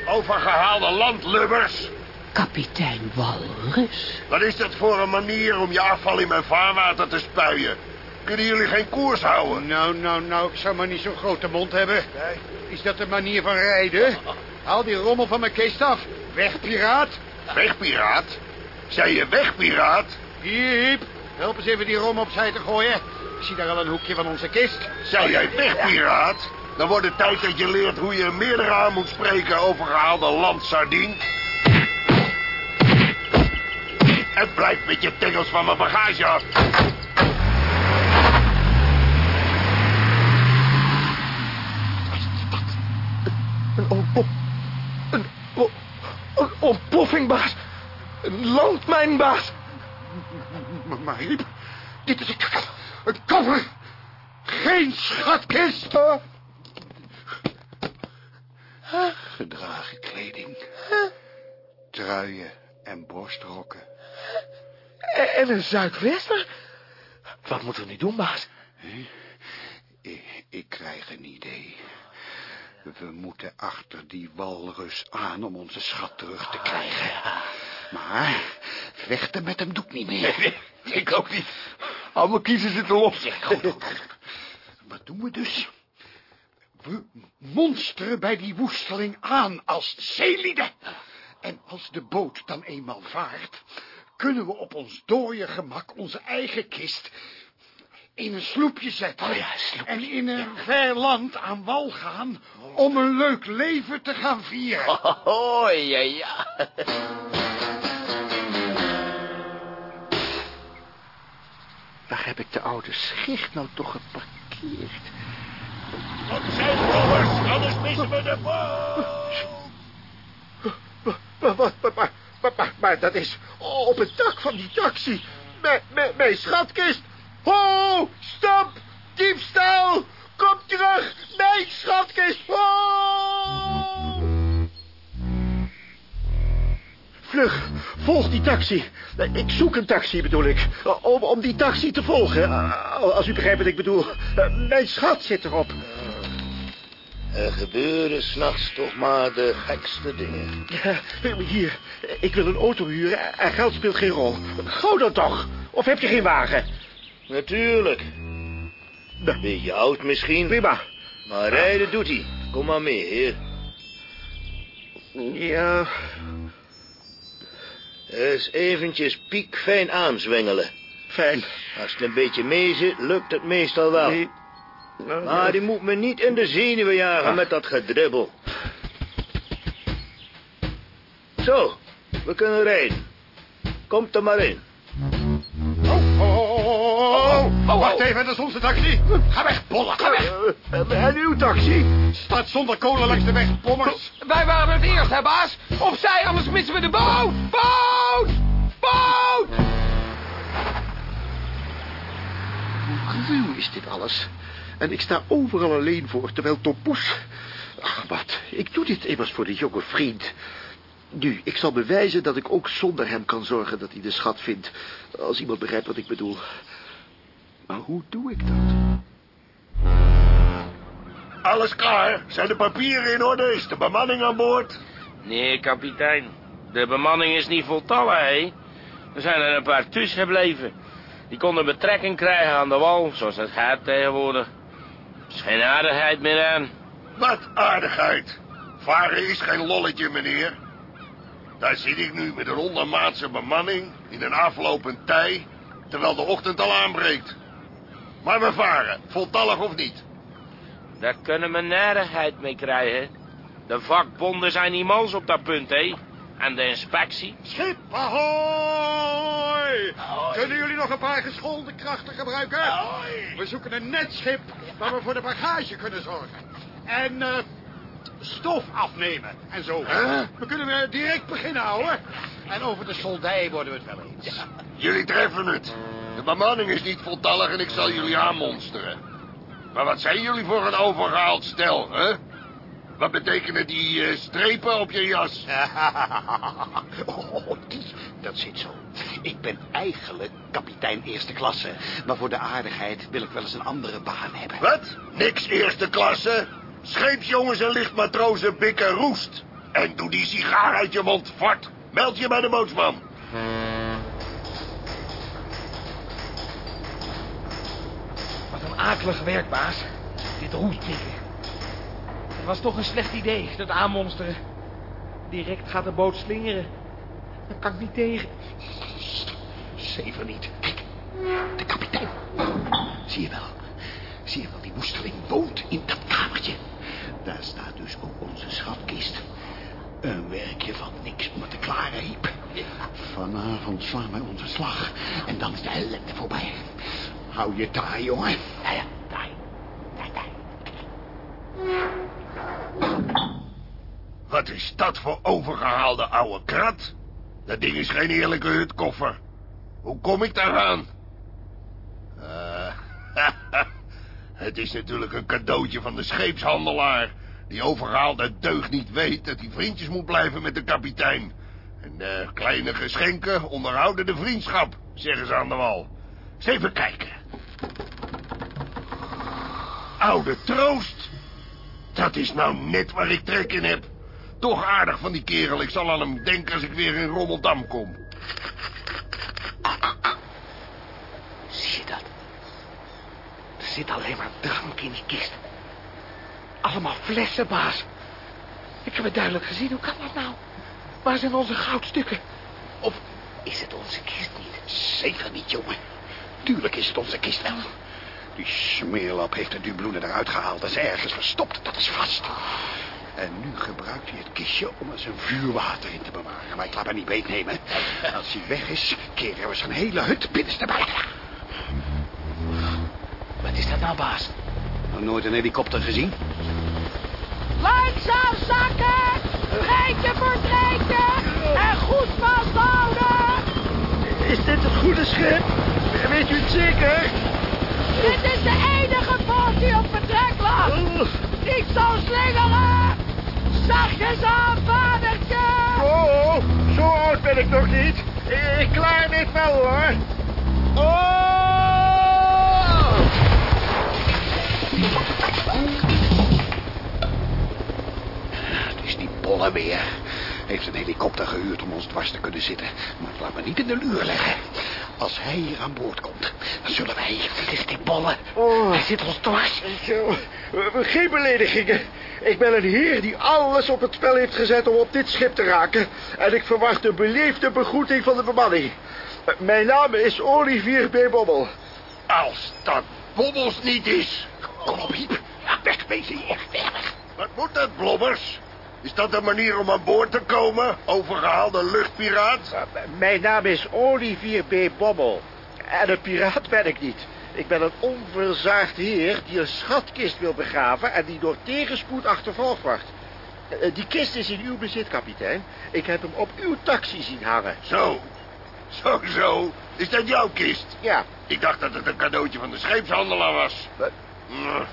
Speaker 13: Overgehaalde landlubbers.
Speaker 2: Kapitein Walrus.
Speaker 13: Wat is dat voor een manier om je afval in mijn vaarwater te spuien? Kunnen jullie geen koers houden?
Speaker 9: Nou, nou, nou, ik zou maar niet zo'n grote mond hebben. Is dat een manier van rijden? Haal die rommel van mijn kist af. Weg, piraat.
Speaker 13: Wegpiraat? Zei je wegpiraat?
Speaker 9: Piep, help eens even die rommel opzij te gooien. Ik zie daar al een hoekje van onze kist.
Speaker 13: Zei jij wegpiraat? Dan wordt het tijd dat je leert hoe je meerdere aan moet spreken overgehaalde landsardien. En blijf met je tengels van mijn bagage af.
Speaker 7: Een ontploffing, baas. Een landmijnbaas.
Speaker 9: Maar, maar Hiep, dit is een, een koffer. Geen schatkist. Gedragen kleding. Truien en borstrokken.
Speaker 7: En een zuidwester. Wat moeten we nu doen, baas?
Speaker 9: Ik, ik krijg een idee. We moeten achter die walrus aan om onze schat terug te krijgen. Maar vechten met hem doet niet meer.
Speaker 7: Ik ook niet. Al mijn kiezen zitten los.
Speaker 9: Wat doen we dus? We monsteren bij die woesteling aan als zeelieden. En als de boot dan eenmaal vaart, kunnen we op ons dode gemak onze eigen kist in een sloepje zetten.
Speaker 7: Oh ja, sloepje.
Speaker 9: En in een ver land aan wal gaan om een leuk leven te gaan vieren.
Speaker 7: Oh, ja, ja. Waar heb ik de oude schicht nou toch geparkeerd?
Speaker 13: Wat zijn rollers, anders missen we de boot.
Speaker 9: Maar, maar, dat is op het dak van die taxi. Mijn schatkist. Ho, stop, diefstal. Kom terug, mijn schatkist. Ho! Vlug, volg die taxi. Ik zoek een taxi, bedoel ik. Om, om die taxi te volgen, als u begrijpt wat ik bedoel. Mijn schat zit erop.
Speaker 14: Er gebeuren s'nachts toch maar de gekste dingen.
Speaker 9: Ja, hier, ik wil een auto huren en geld speelt geen rol. Gauw dan toch. Of heb je geen wagen?
Speaker 14: Natuurlijk. Beetje oud misschien.
Speaker 9: Prima.
Speaker 14: Maar rijden doet hij. Kom maar mee, heer.
Speaker 9: Ja,
Speaker 14: Eens eventjes piekfijn aanzwengelen.
Speaker 9: fijn.
Speaker 14: Als het een beetje mee zit, lukt het meestal wel.
Speaker 9: Nee. Nou,
Speaker 14: Maar die moet me niet in de zenuwen jagen
Speaker 9: Ah.
Speaker 14: met dat gedribbel. Zo, we kunnen rijden. Komt er maar in.
Speaker 9: Oh, oh, Wacht even, dat is onze taxi. Ga weg, bollen, ga weg. en uw taxi? Staat zonder kolen langs de weg, bommers.
Speaker 7: Wij waren het eerst, hè, baas? Opzij, anders missen we de boot! Boot! Boot!
Speaker 9: Hoe ruw is dit alles? En ik sta overal alleen voor, terwijl Tom Poes... Ach, wat, ik doe dit immers voor de jonge vriend. Nu, ik zal bewijzen dat ik ook zonder hem kan zorgen dat hij de schat vindt. Als iemand begrijpt wat ik bedoel. Maar hoe doe ik dat?
Speaker 13: Alles klaar? Zijn de papieren in orde? Is de bemanning aan boord?
Speaker 12: Nee, kapitein. De bemanning is niet voltallen, hè? Er zijn er een paar tussen gebleven. Die konden betrekking krijgen aan de wal, zoals het gaat tegenwoordig. Er is geen aardigheid meer aan.
Speaker 13: Wat aardigheid. Varen is geen lolletje, meneer. Daar zit ik nu met een ondermaatse bemanning in een aflopend tij, terwijl de ochtend al aanbreekt. Maar we varen, voltallig of niet.
Speaker 12: Daar kunnen we narigheid mee krijgen. De vakbonden zijn niet mals op dat punt, hè? En de inspectie?
Speaker 9: Schip, ahoy! Kunnen jullie nog een paar geschoolde krachten gebruiken? We zoeken een netschip waar we voor de bagage kunnen zorgen. En eh, stof afnemen en zo. We kunnen weer direct beginnen, hoor. En over de soldij worden we het wel eens.
Speaker 13: Jullie treffen het. De bemanning is niet voltallig en ik zal jullie aanmonsteren. Maar wat zijn jullie voor een overgehaald stel, hè? Wat betekenen die eh, strepen op je jas?
Speaker 9: Oh, die, dat zit zo. Ik ben eigenlijk kapitein eerste klasse. Maar voor de aardigheid wil ik wel eens een andere baan hebben.
Speaker 13: Wat? Niks eerste klasse? Scheepsjongens en lichtmatrozen bikken roest. En doe die sigaar uit je mond, fort. Meld je bij de bootsman.
Speaker 11: Akelig werk, baas. Dit roestpikken. Het was toch een slecht idee, dat aanmonsteren. Direct gaat de boot slingeren. Dat kan ik niet tegen.
Speaker 9: Zeven niet. Kijk, de kapitein. Zie je wel? Zie je wel, die woesteling woont in dat kamertje. Daar staat dus ook onze schatkist. Een werkje van niks om het te klaren, Hiep. Vanavond slaan wij onze slag. En dan is de ellende voorbij. Hou je taai, jongen. Ja, ja, taai. Taai, taai.
Speaker 13: Wat is dat voor overgehaalde oude krat? Dat ding is geen eerlijke hutkoffer. Hoe kom ik daaraan? Eh, het is natuurlijk een cadeautje van de scheepshandelaar. Die overgehaalde deugd niet weet dat hij vriendjes moet blijven met de kapitein. En eh, kleine geschenken onderhouden de vriendschap, zeggen ze aan de wal. Eens even kijken. Oude troost. Dat is nou net waar ik trek in heb. Toch aardig van die kerel. Ik zal aan hem denken als ik weer in Rommeldam kom.
Speaker 9: Zie je dat? Er zit alleen maar drank in die kist. Allemaal flessen, baas. Ik heb het duidelijk gezien. Hoe kan dat nou? Waar zijn onze goudstukken? Of is het onze kist niet? Zeker niet, jongen. Tuurlijk is het onze kist wel. Die smeerlap heeft de dubloenen eruit gehaald. Dat is ergens verstopt, dat is vast. En nu gebruikt hij het kistje om er zijn vuurwater in te bewaren. Maar ik laat me niet beetnemen. Als hij weg is, keren we zijn hele hut binnenstebuiten. Wat is dat nou, baas? Nog nooit een helikopter gezien?
Speaker 15: Langzaam zakken! Treintje voor treintje! En goed vasthouden!
Speaker 9: Is dit het goede schip? Weet u het zeker?
Speaker 15: Dit is de enige boot die op vertrek lag! Niet zo slingeren! Zachtjes aan, vadertje!
Speaker 9: Oh, zo oud ben ik nog niet. Ik klaar dit wel, hoor. Oh! Het is die bolle weer. Heeft een helikopter gehuurd om ons dwars te kunnen zitten. Maar laat me niet in de luur leggen. Als hij hier aan boord komt, dan zullen wij... Het is die bolle. Hij zit ons dwars.
Speaker 5: Zo, geen beledigingen. Ik ben een heer die alles op het spel heeft gezet om op dit schip te raken. En ik verwacht een beleefde begroeting van de bemanning. Mijn naam is Olivier B. Bobbel.
Speaker 13: Als dat Bobbels niet is.
Speaker 9: Kom op, Hiep. Ja, wegwezen hier. Weg.
Speaker 13: Wat moet dat, Blobbers? Is dat een manier om aan boord te komen? Overgehaalde luchtpiraat?
Speaker 5: Mijn naam is Olivier B. Bobbel. En een piraat ben ik niet. Ik ben een onverzaagd heer die een schatkist wil begraven... en die door tegenspoed achtervolgd wordt. Eh, Die kist is in uw bezit, kapitein. Ik heb hem op uw taxi zien hangen.
Speaker 13: Zo. Zo, zo. Is dat jouw kist?
Speaker 5: Ja.
Speaker 13: Ik dacht dat het een cadeautje van de scheepshandelaar was. Mm,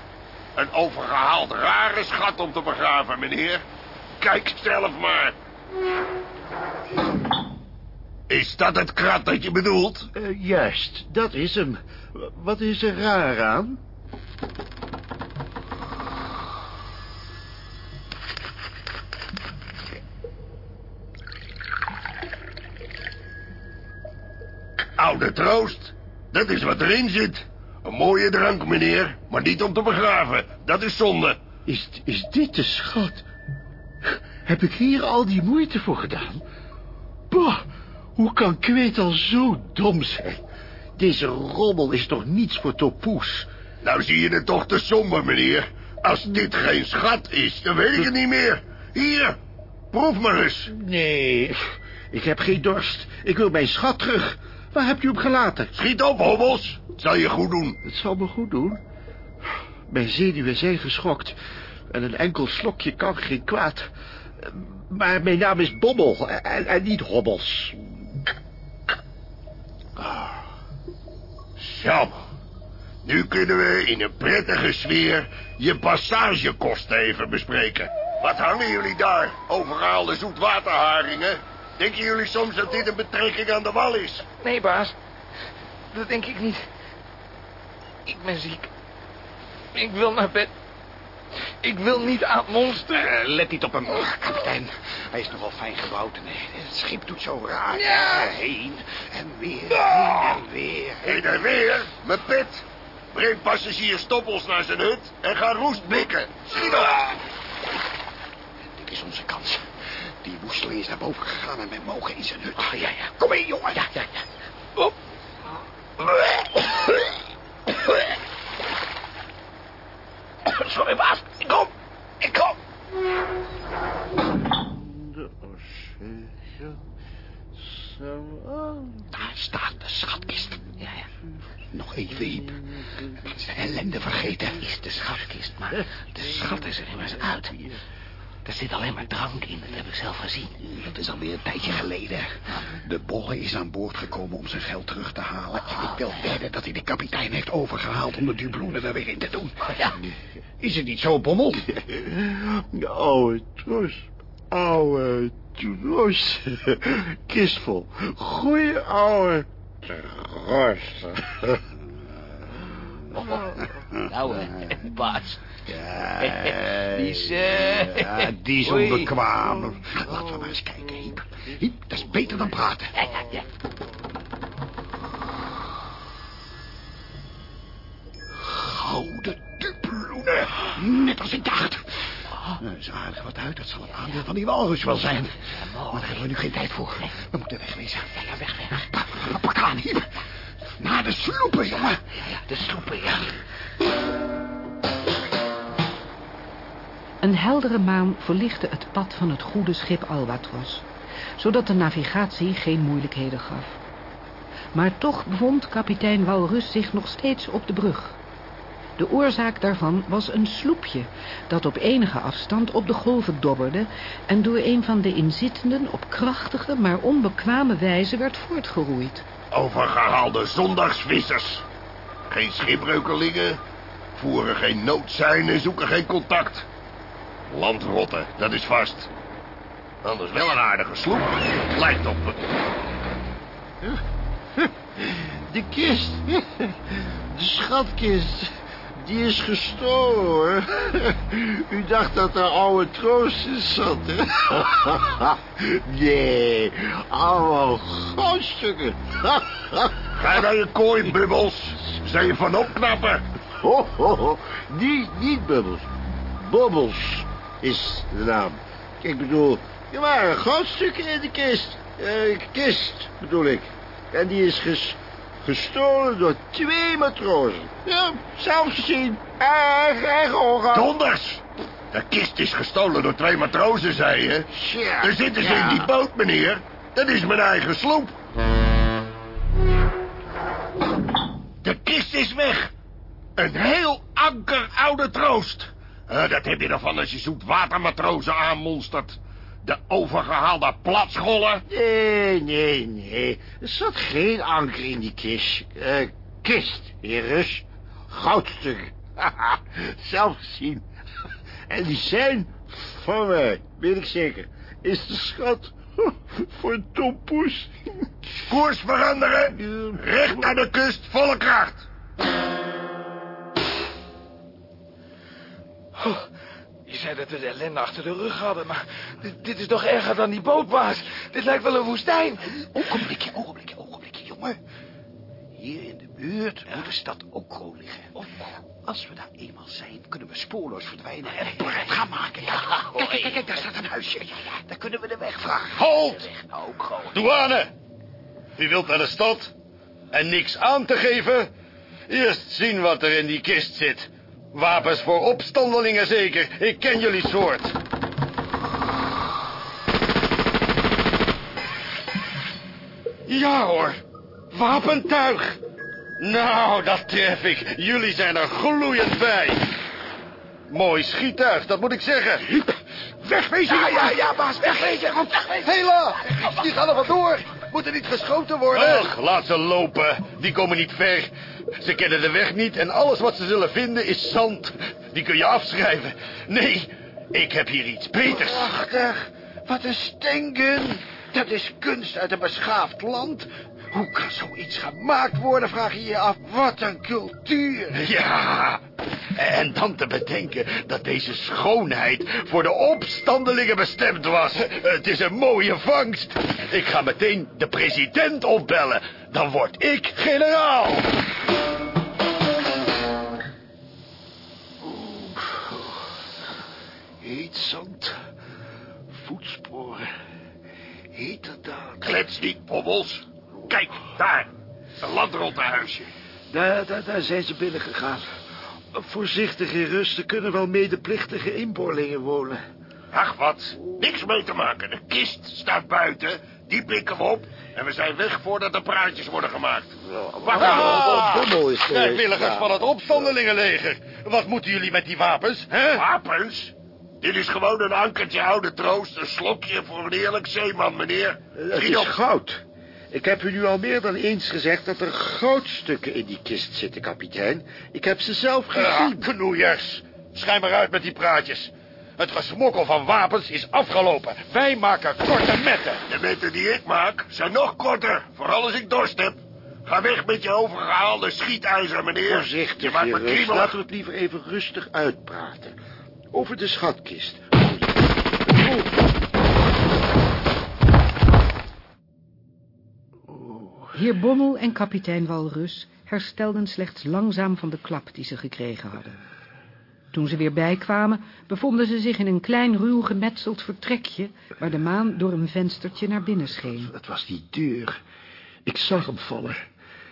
Speaker 13: Een overgehaald rare schat om te begraven, meneer. Kijk zelf maar. Is dat het krat dat je bedoelt?
Speaker 5: Uh, juist, dat is hem. Wat is er raar aan?
Speaker 13: Oude troost. Dat is wat erin zit. Een mooie drank, meneer, maar niet om te begraven. Dat is zonde.
Speaker 5: Is, is dit de schat? Heb ik hier al die moeite voor gedaan? Bah, hoe kan Kweet al zo dom zijn? Deze rommel is toch niets voor Topoes?
Speaker 13: Nou zie je het toch te somber, meneer. Als dit geen schat is, dan weet ik het niet meer. Hier, proef maar eens.
Speaker 5: Nee, ik heb geen dorst. Ik wil mijn schat terug. Waar hebt u hem gelaten?
Speaker 13: Schiet op, hobbels. Het zal je goed doen.
Speaker 5: Het zal me goed doen. Mijn zenuwen zijn geschokt. En een enkel slokje kan geen kwaad. Maar mijn naam is Bobbel en, en niet Hobbels.
Speaker 13: Ah. Zo. Nu kunnen we in een prettige sfeer je passagekosten even bespreken. Wat hangen jullie daar, overhaalde zoetwaterharingen? Denken jullie soms dat dit een betrekking aan de wal is?
Speaker 9: Nee, baas. Dat denk ik niet. Ik ben ziek. Ik wil naar bed. Ik wil niet aan het monster.
Speaker 5: Uh, let niet op hem, kapitein. Hij is nogal fijn gebouwd. Nee, het schip doet zo raar. Ja. Heen en weer, heen en weer.
Speaker 13: Heen en weer? Mijn pit. Breng passagier Stoppels naar zijn hut en ga roest bikken. Schiet op.
Speaker 5: Dit is onze kans. Die woesteling is naar boven gegaan en wij mogen in zijn hut. Ah, ja, ja. Kom mee, jongen. Ja, ja, ja. Op. Sorry, baas. Ik kom. Ik kom. Daar staat de schatkist. Ja, ja. Nog even, Iep. Zijn ellende vergeten.
Speaker 9: Is de schatkist, maar de schat is er immers uit. Er zit alleen maar drank in, dat heb ik zelf gezien.
Speaker 5: Dat is alweer een tijdje geleden. De bolle is aan boord gekomen om zijn geld terug te halen. En ik wil wedden dat hij de kapitein heeft overgehaald om de dubloenen er weer in te doen. Ja. Is het niet zo, Bommel? Oude troos. Oude troos. Kistvol. Goeie oude troos.
Speaker 9: Nou, baas.
Speaker 5: Ja,
Speaker 9: die is... Uh...
Speaker 5: Ja, die is onbekwaam. Laten we maar eens kijken, Hiep. Hiep, dat is beter dan praten.
Speaker 9: Ja, ja, ja.
Speaker 5: Gouden dubloenen. Net als ik dacht. Nou, zo aardig wat uit. Dat zal het aandeel van die walrus wel zijn. Maar daar hebben we nu geen tijd voor. We moeten wegwezen.
Speaker 9: Ja, ja, weg, weg.
Speaker 5: Pak aan, Hiep. Naar de sloepen, jongen.
Speaker 9: Ja, ja, de sloepen, ja.
Speaker 2: Een heldere maan verlichtte het pad van het goede schip Albatros, zodat de navigatie geen moeilijkheden gaf. Maar toch bevond kapitein Walrus zich nog steeds op de brug. De oorzaak daarvan was een sloepje dat op enige afstand op de golven dobberde en door een van de inzittenden op krachtige maar onbekwame wijze werd voortgeroeid.
Speaker 13: Overgehaalde zondagsvissers. Geen schipbreukelingen, voeren geen noodzijn en zoeken geen contact. Landrotten, dat is vast. Anders wel een aardige sloep. Lijkt op.
Speaker 5: De kist. De schatkist. Die is gestolen. U dacht dat er oude troost in zat, hè? Nee, allemaal goudstukken.
Speaker 13: Ga naar je kooi, Bubbels. Zijn je van opknappen?
Speaker 5: Ho, ho, ho. Niet, niet Bubbels. Bobbels is de naam. Ik bedoel, er waren goudstukken in de kist. Uh, kist, bedoel ik. En die is ges, gestolen door twee matrozen. Ja, zelf gezien. Erg, erg ongaan.
Speaker 13: Donders! De kist is gestolen door twee matrozen, zei je.
Speaker 5: Ja,
Speaker 13: er zitten ze
Speaker 5: ja.
Speaker 13: in die boot, meneer. Dat is mijn eigen sloep. De kist is weg. Een heel anker oude troost. Uh, dat heb je ervan als je zoetwatermatrozen aanmonstert. De overgehaalde platschollen.
Speaker 5: Nee, nee, nee. Er zat geen anker in die kist. Uh, kist, heerus. Goudstukken. Haha, Zelf gezien. En die zijn van mij, weet ik zeker. Is de schat
Speaker 13: Voor Tompoes. Koers veranderen. Recht naar de kust, volle kracht.
Speaker 11: Oh, je zei dat we de ellende achter de rug hadden, maar dit, dit is toch erger dan die bootbaas. Dit lijkt wel een woestijn.
Speaker 5: Ogenblikje, ogenblikje, ogenblikje, jongen. Hier in de buurt moet de stad ook gewoon liggen. Als we daar eenmaal zijn, kunnen we spoorloos verdwijnen en pret gaan maken. Ja. Kijk, kijk, kijk, kijk, daar staat een huisje. Ja, ja, daar kunnen we de weg vragen.
Speaker 16: Halt!
Speaker 5: De weg nou ook gewoon.
Speaker 16: Douane! Wie wilt naar de stad en niks aan te geven? Eerst zien wat er in die kist zit. Wapens voor opstandelingen zeker. Ik ken jullie soort. Ja hoor, wapentuig. Nou, dat tref ik. Jullie zijn er gloeiend bij. Mooi schietuig, dat moet ik zeggen. Wegwezen!
Speaker 5: Ja, ja, ja, baas, wegwezen. Wegwezen.
Speaker 16: Hela, die gaan er wat door. Moet er niet geschoten worden? Ach, laat ze lopen. Die komen niet ver. Ze kennen de weg niet en alles wat ze zullen vinden is zand. Die kun je afschrijven. Nee, ik heb hier iets beters.
Speaker 5: Prachtig. Wat een stinken. Dat is kunst uit een beschaafd land. Hoe kan zoiets gemaakt worden, vraag je je af. Wat een cultuur.
Speaker 16: Ja, en dan te bedenken dat deze schoonheid voor de opstandelingen bestemd was. Het is een mooie vangst. Ik ga meteen de president opbellen. Dan word ik generaal.
Speaker 5: Heet zand. Voetsporen. Heterdaad.
Speaker 13: Klets niet, pommels. Kijk, daar. Een landrottenhuisje.
Speaker 5: Daar, daar, daar zijn ze binnengegaan. Voorzichtig in rust, er kunnen wel medeplichtige inboorlingen wonen.
Speaker 13: Ach, wat. Niks mee te maken. De kist staat buiten. Die pikken we op. En we zijn weg voordat er praatjes worden gemaakt. Wacht
Speaker 16: Ah,
Speaker 5: geweest,
Speaker 16: Vrijwilligers
Speaker 5: ja.
Speaker 16: van het opstandelingenleger. Wat moeten jullie met die wapens, hè?
Speaker 13: Wapens? Dit is gewoon een ankertje oude troost. Een slokje voor een eerlijk zeeman, meneer.
Speaker 5: Het is goud. Ik heb u nu al meer dan eens gezegd dat er goudstukken in die kist zitten, kapitein. Ik heb ze zelf
Speaker 16: Ah,
Speaker 5: gezien.
Speaker 16: knoeiers. Schijn maar uit met die praatjes. Het gesmokkel van wapens is afgelopen. Wij maken korte metten.
Speaker 13: De metten die ik maak zijn nog korter. Vooral als ik dorst heb. Ga weg met je overgehaalde schietijzer, meneer. Je
Speaker 5: Voorzichtig,
Speaker 13: maakt me
Speaker 5: heer Rus.
Speaker 13: kriebelig.
Speaker 5: Laten we het liever even rustig uitpraten. Over de schatkist.
Speaker 2: Heer Bommel en kapitein Walrus herstelden slechts langzaam van de klap die ze gekregen hadden. Toen ze weer bijkwamen, bevonden ze zich in een klein ruw gemetseld vertrekje, waar de maan door een venstertje naar binnen scheen.
Speaker 5: Het was die deur. Ik zag hem vallen.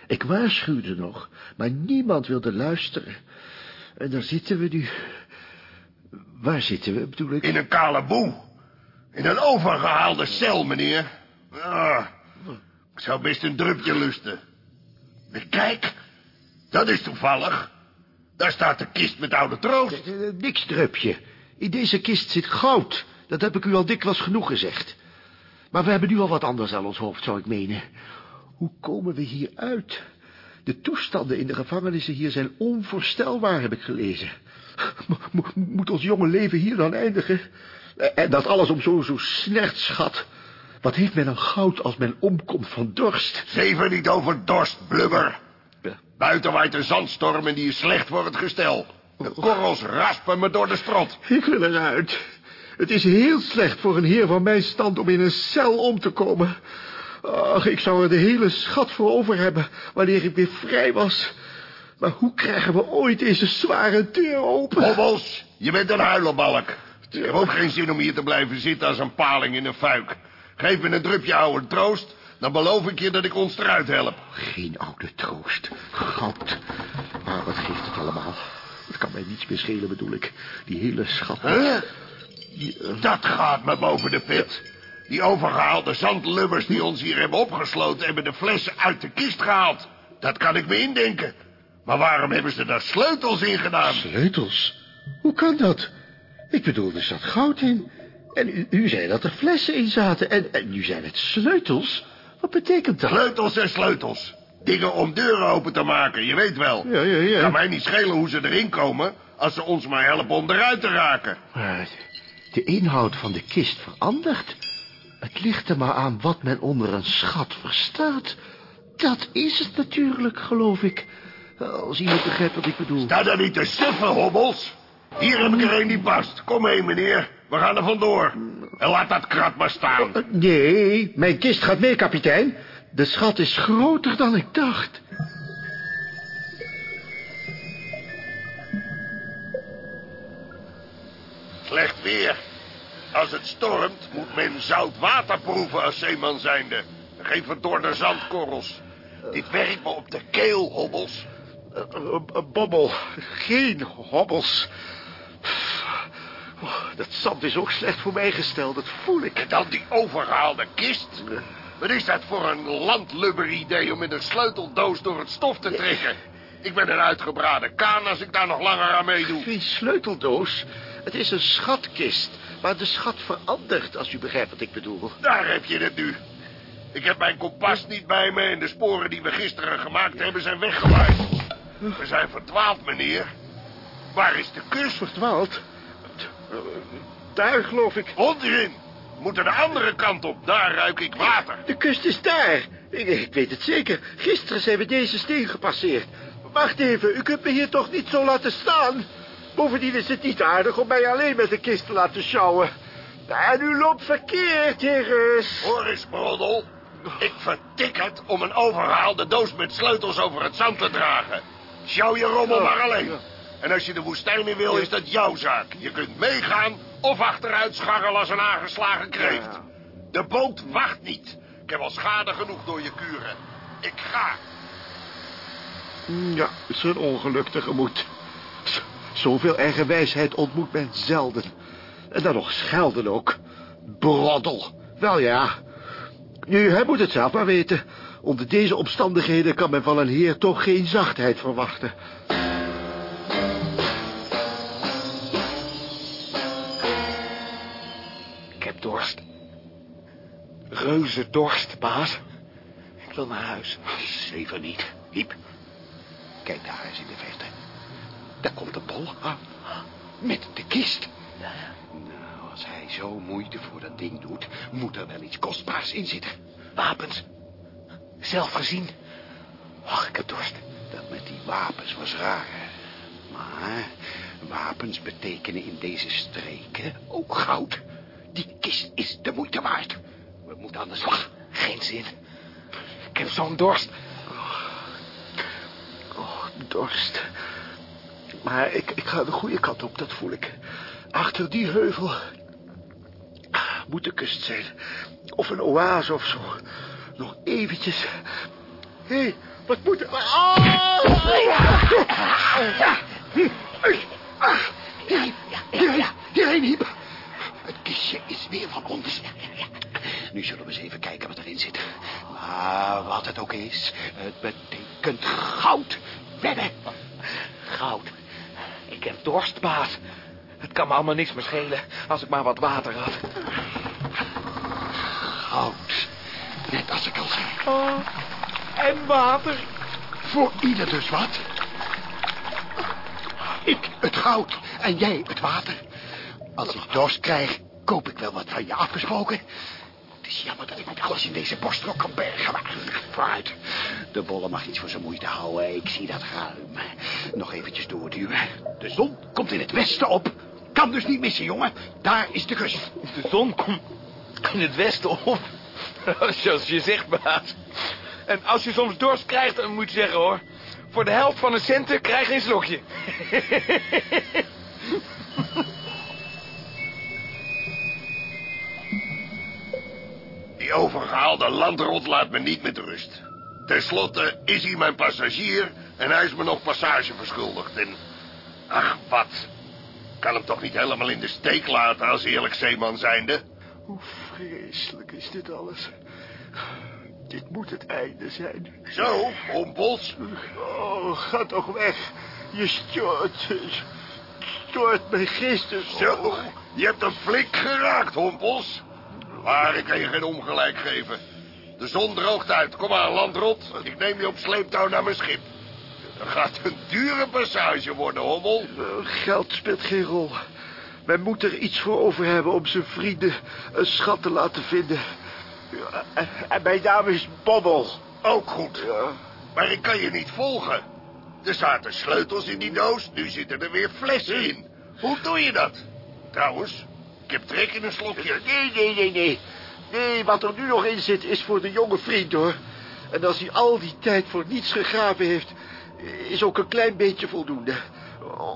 Speaker 5: Ik waarschuwde nog, maar niemand wilde luisteren. En daar zitten we nu. Waar zitten we, bedoel ik?
Speaker 13: In een kale boe. In een overgehaalde cel, meneer. Ah, ik zou best een drupje lusten. Kijk, dat is toevallig. Daar staat de kist met oude troost.
Speaker 5: Eh, eh, Niks drupje. In deze kist zit goud. Dat heb ik u al dikwijls genoeg gezegd. Maar we hebben nu al wat anders aan ons hoofd, zou ik menen. Hoe komen we hier uit? De toestanden in de gevangenissen hier zijn onvoorstelbaar, heb ik gelezen. Mo- mo- moet ons jonge leven hier dan eindigen? Eh, En dat alles om zo'n zo snertschat. Wat heeft men aan goud als men omkomt van dorst?
Speaker 13: Zeven niet over dorst, blubber. Buiten waait een zandstorm en die is slecht voor het gestel. De korrels raspen me door de strot.
Speaker 5: Ik wil eruit. Het is heel slecht voor een heer van mijn stand om in een cel om te komen. Ach, ik zou er de hele schat voor over hebben wanneer ik weer vrij was. Maar hoe krijgen we ooit deze zware deur open?
Speaker 13: Hobbels, je bent een huilenbalk. Ik heb ook geen zin om hier te blijven zitten als een paling in een fuik. Geef me een drupje oude troost, dan beloof ik je dat ik ons eruit help.
Speaker 5: Geen oude troost. Goud. Maar wat geeft het allemaal? Het kan mij niets meer schelen, bedoel ik. Die hele schat.
Speaker 13: Huh? Dat gaat me boven de pit. Die overgehaalde zandlubbers die ons hier hebben opgesloten... hebben de flessen uit de kist gehaald. Dat kan ik me indenken. Maar waarom hebben ze daar sleutels in gedaan?
Speaker 5: Sleutels? Hoe kan dat? Ik bedoel, er zat goud in. En u, u zei dat er flessen in zaten. En, en nu zijn het sleutels? Wat betekent dat?
Speaker 13: Sleutels en sleutels. Dingen om deuren open te maken, je weet wel.
Speaker 5: Ja, ja, ja.
Speaker 13: Kan mij niet schelen hoe ze erin komen... als ze ons maar helpen om eruit te raken.
Speaker 5: Maar de inhoud van de kist verandert. Het ligt er maar aan wat men onder een schat verstaat. Dat is het natuurlijk, geloof ik. Als iemand begrijpt wat ik bedoel.
Speaker 13: Sta daar niet te suffen, hobbels. Hier heb ik er een die past. Kom mee, meneer. We gaan er vandoor. En laat dat krat maar staan.
Speaker 5: Uh, nee, mijn kist gaat mee, kapitein. De schat is groter dan ik dacht.
Speaker 13: Slecht weer. Als het stormt, moet men zout water proeven als zeeman zijnde. Geen verdorde zandkorrels. Dit werkt me op de keel, hobbels.
Speaker 5: Uh, uh, bobbel, geen hobbels. Oh, dat zand is ook slecht voor mij gesteld, dat voel ik.
Speaker 13: En dan die overgehaalde kist. Wat is dat voor een landlubber idee om met een sleuteldoos door het stof te trekken? Ik ben een uitgebraden kaan als ik daar nog langer aan meedoe.
Speaker 5: Geen sleuteldoos. Het is een schatkist, maar de schat verandert, als u begrijpt wat ik bedoel.
Speaker 13: Daar heb je het nu. Ik heb mijn kompas niet bij me en de sporen die we gisteren gemaakt hebben zijn weggewaaid. We zijn verdwaald, meneer. Waar is de kust?
Speaker 5: Verdwaald? Daar, geloof ik.
Speaker 13: Onzin! We moeten de andere kant op. Daar ruik ik water.
Speaker 5: De kust is daar. Ik, ik weet het zeker. Gisteren zijn we deze steen gepasseerd. Wacht even, u kunt me hier toch niet zo laten staan? Bovendien is het niet aardig om mij alleen met de kist te laten sjouwen. En u loopt verkeerd, heeres.
Speaker 13: Hoor eens, broddel. Ik vertik het om een overhaalde doos met sleutels over het zand te dragen. Sjouw je rommel maar alleen. En als je de woestijn in wil, is dat jouw zaak. Je kunt meegaan of achteruit scharrelen als een aangeslagen kreeft. De boot wacht niet. Ik heb al schade genoeg door je kuren. Ik ga.
Speaker 5: Ja, het is een ongeluk tegemoet. Zoveel eigenwijsheid ontmoet men zelden. En dan nog schelden ook. Broddel. Wel ja. Nu, hij moet het zelf maar weten. Onder deze omstandigheden kan men van een heer toch geen zachtheid verwachten.
Speaker 11: Dorst. Reuze dorst, baas. Ik wil naar huis.
Speaker 5: Zeven niet. Hiep. Kijk daar eens in de verte. Daar komt de bol. Met de kist. Nou, als hij zo moeite voor dat ding doet... moet er wel iets kostbaars in zitten.
Speaker 11: Wapens. Zelf gezien. Ach, ik heb dorst.
Speaker 5: Dat met die wapens was raar. Maar wapens betekenen in deze streken ook goud. Die kist is de moeite waard. We moeten anders...
Speaker 11: Ach, geen zin. Ik heb zo'n dorst.
Speaker 5: Oh, oh, dorst. Maar ik, ik ga de goede kant op, dat voel ik. Achter die heuvel moet de kust zijn. Of een oase of zo. Nog eventjes. Hé, hey, wat moet er... Oh! Hierheen, Hiep. Het kistje is weer van ons. Nu zullen we eens even kijken wat erin zit. Maar wat het ook is, het betekent goud. Wedden.
Speaker 11: Goud. Ik heb dorst, baas. Het kan me allemaal niks meer schelen als ik maar wat water had.
Speaker 5: Goud. Net als ik al zei.
Speaker 11: Oh, en water.
Speaker 5: Voor ieder dus wat. Ik het goud en jij het water. Als ik dorst krijg, koop ik wel wat van je afgesproken. Het is jammer dat ik niet alles in deze borstrok kan bergen, maar vooruit. De bolle mag iets voor zijn moeite houden, ik zie dat ruim. Nog eventjes doorduwen. De zon komt in het westen op. Kan dus niet missen, jongen. Daar is de kust.
Speaker 11: De zon komt in het westen op. Zoals je zegt, baas. En als je soms dorst krijgt, dan moet je zeggen, hoor. Voor de helft van een centen krijg je een slokje.
Speaker 13: Die overgehaalde landrot laat me niet met rust. Ten slotte is hij mijn passagier en hij is me nog passage verschuldigd. En ach, wat. Kan hem toch niet helemaal in de steek laten als eerlijk zeeman zijnde?
Speaker 5: Hoe vreselijk is dit alles. Dit moet het einde zijn.
Speaker 13: Zo, hompels.
Speaker 5: Oh, ga toch weg. Je stoort... stoort mijn geesten.
Speaker 13: Zo, je hebt hem flink geraakt, hompels. Maar ik kan je geen ongelijk geven. De zon droogt uit. Kom aan, landrot. Ik neem je op sleeptouw naar mijn schip. Dat gaat een dure passage worden, hommel.
Speaker 5: Geld speelt geen rol. Men moet er iets voor over hebben om zijn vrienden een schat te laten vinden. Ja, en, en mijn naam is Bobbel.
Speaker 13: Ook goed. Maar ik kan je niet volgen. Er zaten sleutels in die doos, nu zitten er weer flessen in. Hoe doe je dat? Trouwens, heb trek in een slokje.
Speaker 5: Nee, nee, nee, nee. Nee, wat er nu nog in zit is voor de jonge vriend, hoor. En als hij al die tijd voor niets gegraven heeft... is ook een klein beetje voldoende.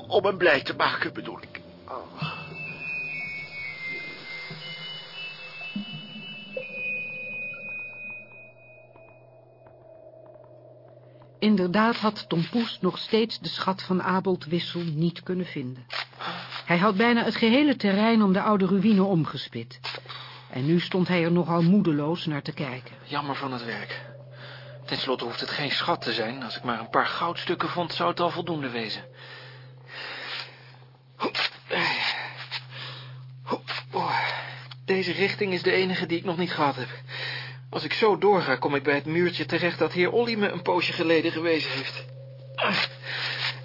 Speaker 5: Om hem blij te maken, bedoel ik.
Speaker 2: Inderdaad had Tom Poes nog steeds de schat van Abold Wissel niet kunnen vinden. Hij had bijna het gehele terrein om de oude ruïne omgespit. En nu stond hij er nogal moedeloos naar te kijken.
Speaker 4: Jammer van het werk. Ten slotte hoeft het geen schat te zijn. Als ik maar een paar goudstukken vond, zou het al voldoende wezen. Deze richting is de enige die ik nog niet gehad heb. Als ik zo doorga, kom ik bij het muurtje terecht dat heer Olly me een poosje geleden gewezen heeft.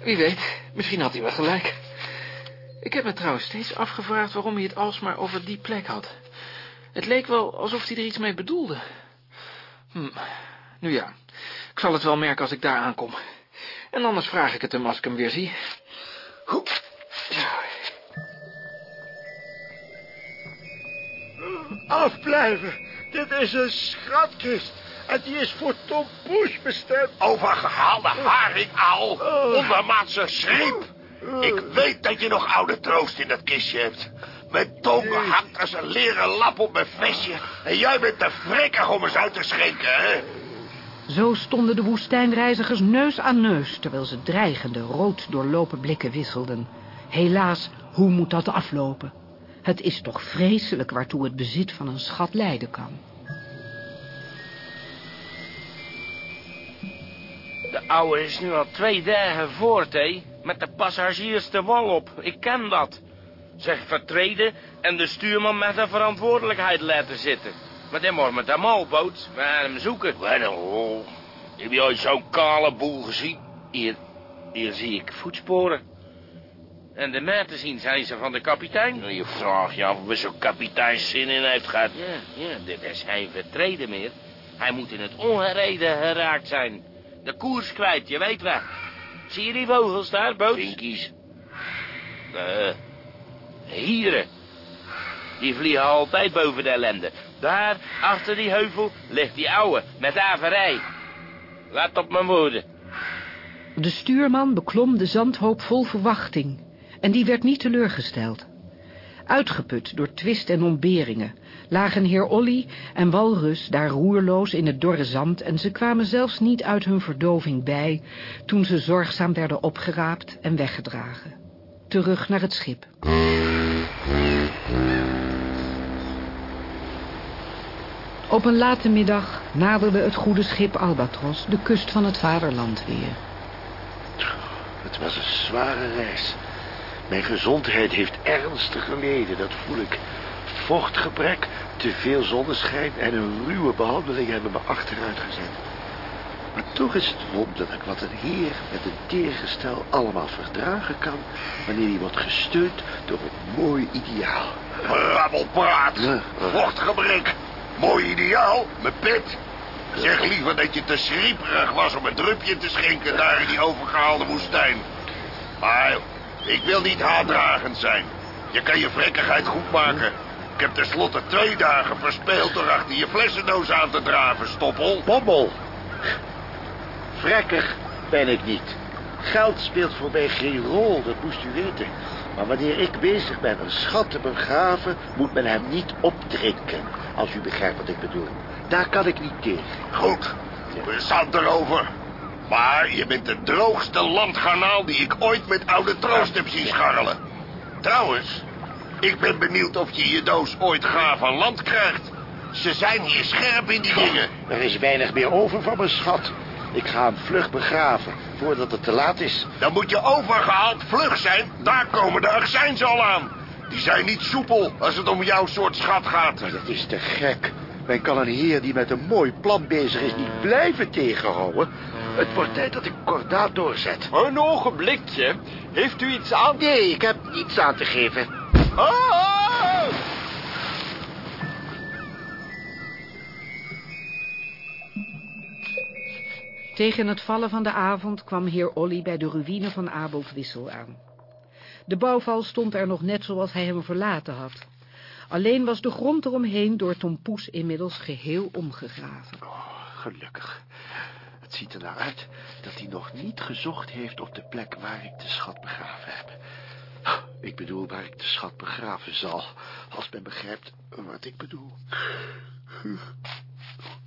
Speaker 4: Wie weet, misschien had hij wel gelijk. Ik heb me trouwens steeds afgevraagd waarom hij het alsmaar over die plek had. Het leek wel alsof hij er iets mee bedoelde. Hm, nu ja, ik zal het wel merken als ik daar aankom. En anders vraag ik het hem als ik hem weer zie. Goed.
Speaker 5: Afblijven. Dit is een schatkist. En die is voor Tom Poes bestemd.
Speaker 13: Overgehaalde haring, al. Ondermaatse schreep. Ik weet dat je nog oude troost in dat kistje hebt. Mijn tong hangt als een leren lap op mijn vestje. En jij bent te vrekkig om eens uit te schenken, hè?
Speaker 2: Zo stonden de woestijnreizigers neus aan neus... terwijl ze dreigende, rood doorlopen blikken wisselden. Helaas, hoe moet dat aflopen? Het is toch vreselijk waartoe het bezit van een schat leiden kan.
Speaker 12: De ouwe is nu al twee dagen voort, hé. Met de passagiers de wal op. Ik ken dat. Zeg vertreden en de stuurman met de verantwoordelijkheid laten zitten. Maar dan moet met de malboot. We gaan hem zoeken.
Speaker 13: Wat een hol. Heb je ooit zo'n kale boel gezien?
Speaker 12: Hier, hier zie ik voetsporen. En de mij te zien zijn ze van de kapitein.
Speaker 13: Nou, je vraagt je af of zo'n kapitein zin in heeft gehad.
Speaker 12: Ja, ja, dit is geen vertreden meer. Hij moet in het ongereden geraakt zijn. De koers kwijt, je weet wel. Zie je die vogels daar, boot?
Speaker 13: Vinkies.
Speaker 12: Uh, hieren. Die vliegen altijd boven de ellende. Daar, achter die heuvel, ligt die ouwe met averij. Laat op mijn woorden.
Speaker 2: De stuurman beklom de zandhoop vol verwachting. En die werd niet teleurgesteld. Uitgeput door twist en ontberingen lagen heer Olly en Walrus daar roerloos in het dorre zand en ze kwamen zelfs niet uit hun verdoving bij toen ze zorgzaam werden opgeraapt en weggedragen. Terug naar het schip. Op een late middag naderde het goede schip Albatros de kust van het vaderland weer.
Speaker 5: Het was een zware reis. Mijn gezondheid heeft ernstig geleden, dat voel ik. Vochtgebrek, te veel zonneschijn en een ruwe behandeling hebben me achteruit gezet. Maar toch is het wonderlijk wat een heer met een teergestel allemaal verdragen kan... wanneer hij wordt gesteund door een mooi ideaal.
Speaker 13: Rabbelpraat, vochtgebrek, mooi ideaal, mijn pit. Zeg liever dat je te schrieperig was om een drupje te schenken daar in die overgehaalde woestijn. Maar ik wil niet haatdragend zijn. Je kan je vrekkigheid goed maken. Ik heb tenslotte twee dagen verspeeld door achter je flessendoos aan te draven, stoppel.
Speaker 5: Bobbel. Vrekkig ben ik niet. Geld speelt voor mij geen rol, dat moest u weten. Maar wanneer ik bezig ben een schat te begraven, moet men hem niet opdrinken. Als u begrijpt wat ik bedoel. Daar kan ik niet tegen.
Speaker 13: Goed, we zand erover. Maar je bent de droogste landgarnaal die ik ooit met oude troost heb zien scharrelen. Trouwens, ik ben benieuwd of je je doos ooit gaaf aan land krijgt. Ze zijn hier scherp in die dingen.
Speaker 5: Er is weinig meer over van mijn schat. Ik ga hem vlug begraven, voordat het te laat is.
Speaker 13: Dan moet je overgehaald vlug zijn. Daar komen de accijns al aan. Die zijn niet soepel als het om jouw soort schat gaat.
Speaker 5: Maar dat is te gek. Men kan een heer die met een mooi plan bezig is niet blijven tegenhouden. Het wordt tijd dat ik kordaat doorzet.
Speaker 3: Een ogenblikje. Heeft u iets aan?
Speaker 5: Nee, ik heb niets aan te geven. Ah!
Speaker 2: Tegen het vallen van de avond kwam heer Olly bij de ruïne van Abold Wissel aan. De bouwval stond er nog net zoals hij hem verlaten had. Alleen was de grond eromheen door Tom Poes inmiddels geheel omgegraven.
Speaker 5: Oh, gelukkig. Het ziet er naar uit dat hij nog niet gezocht heeft op de plek waar ik de schat begraven heb. Ik bedoel waar ik de schat begraven zal, als men begrijpt wat ik bedoel.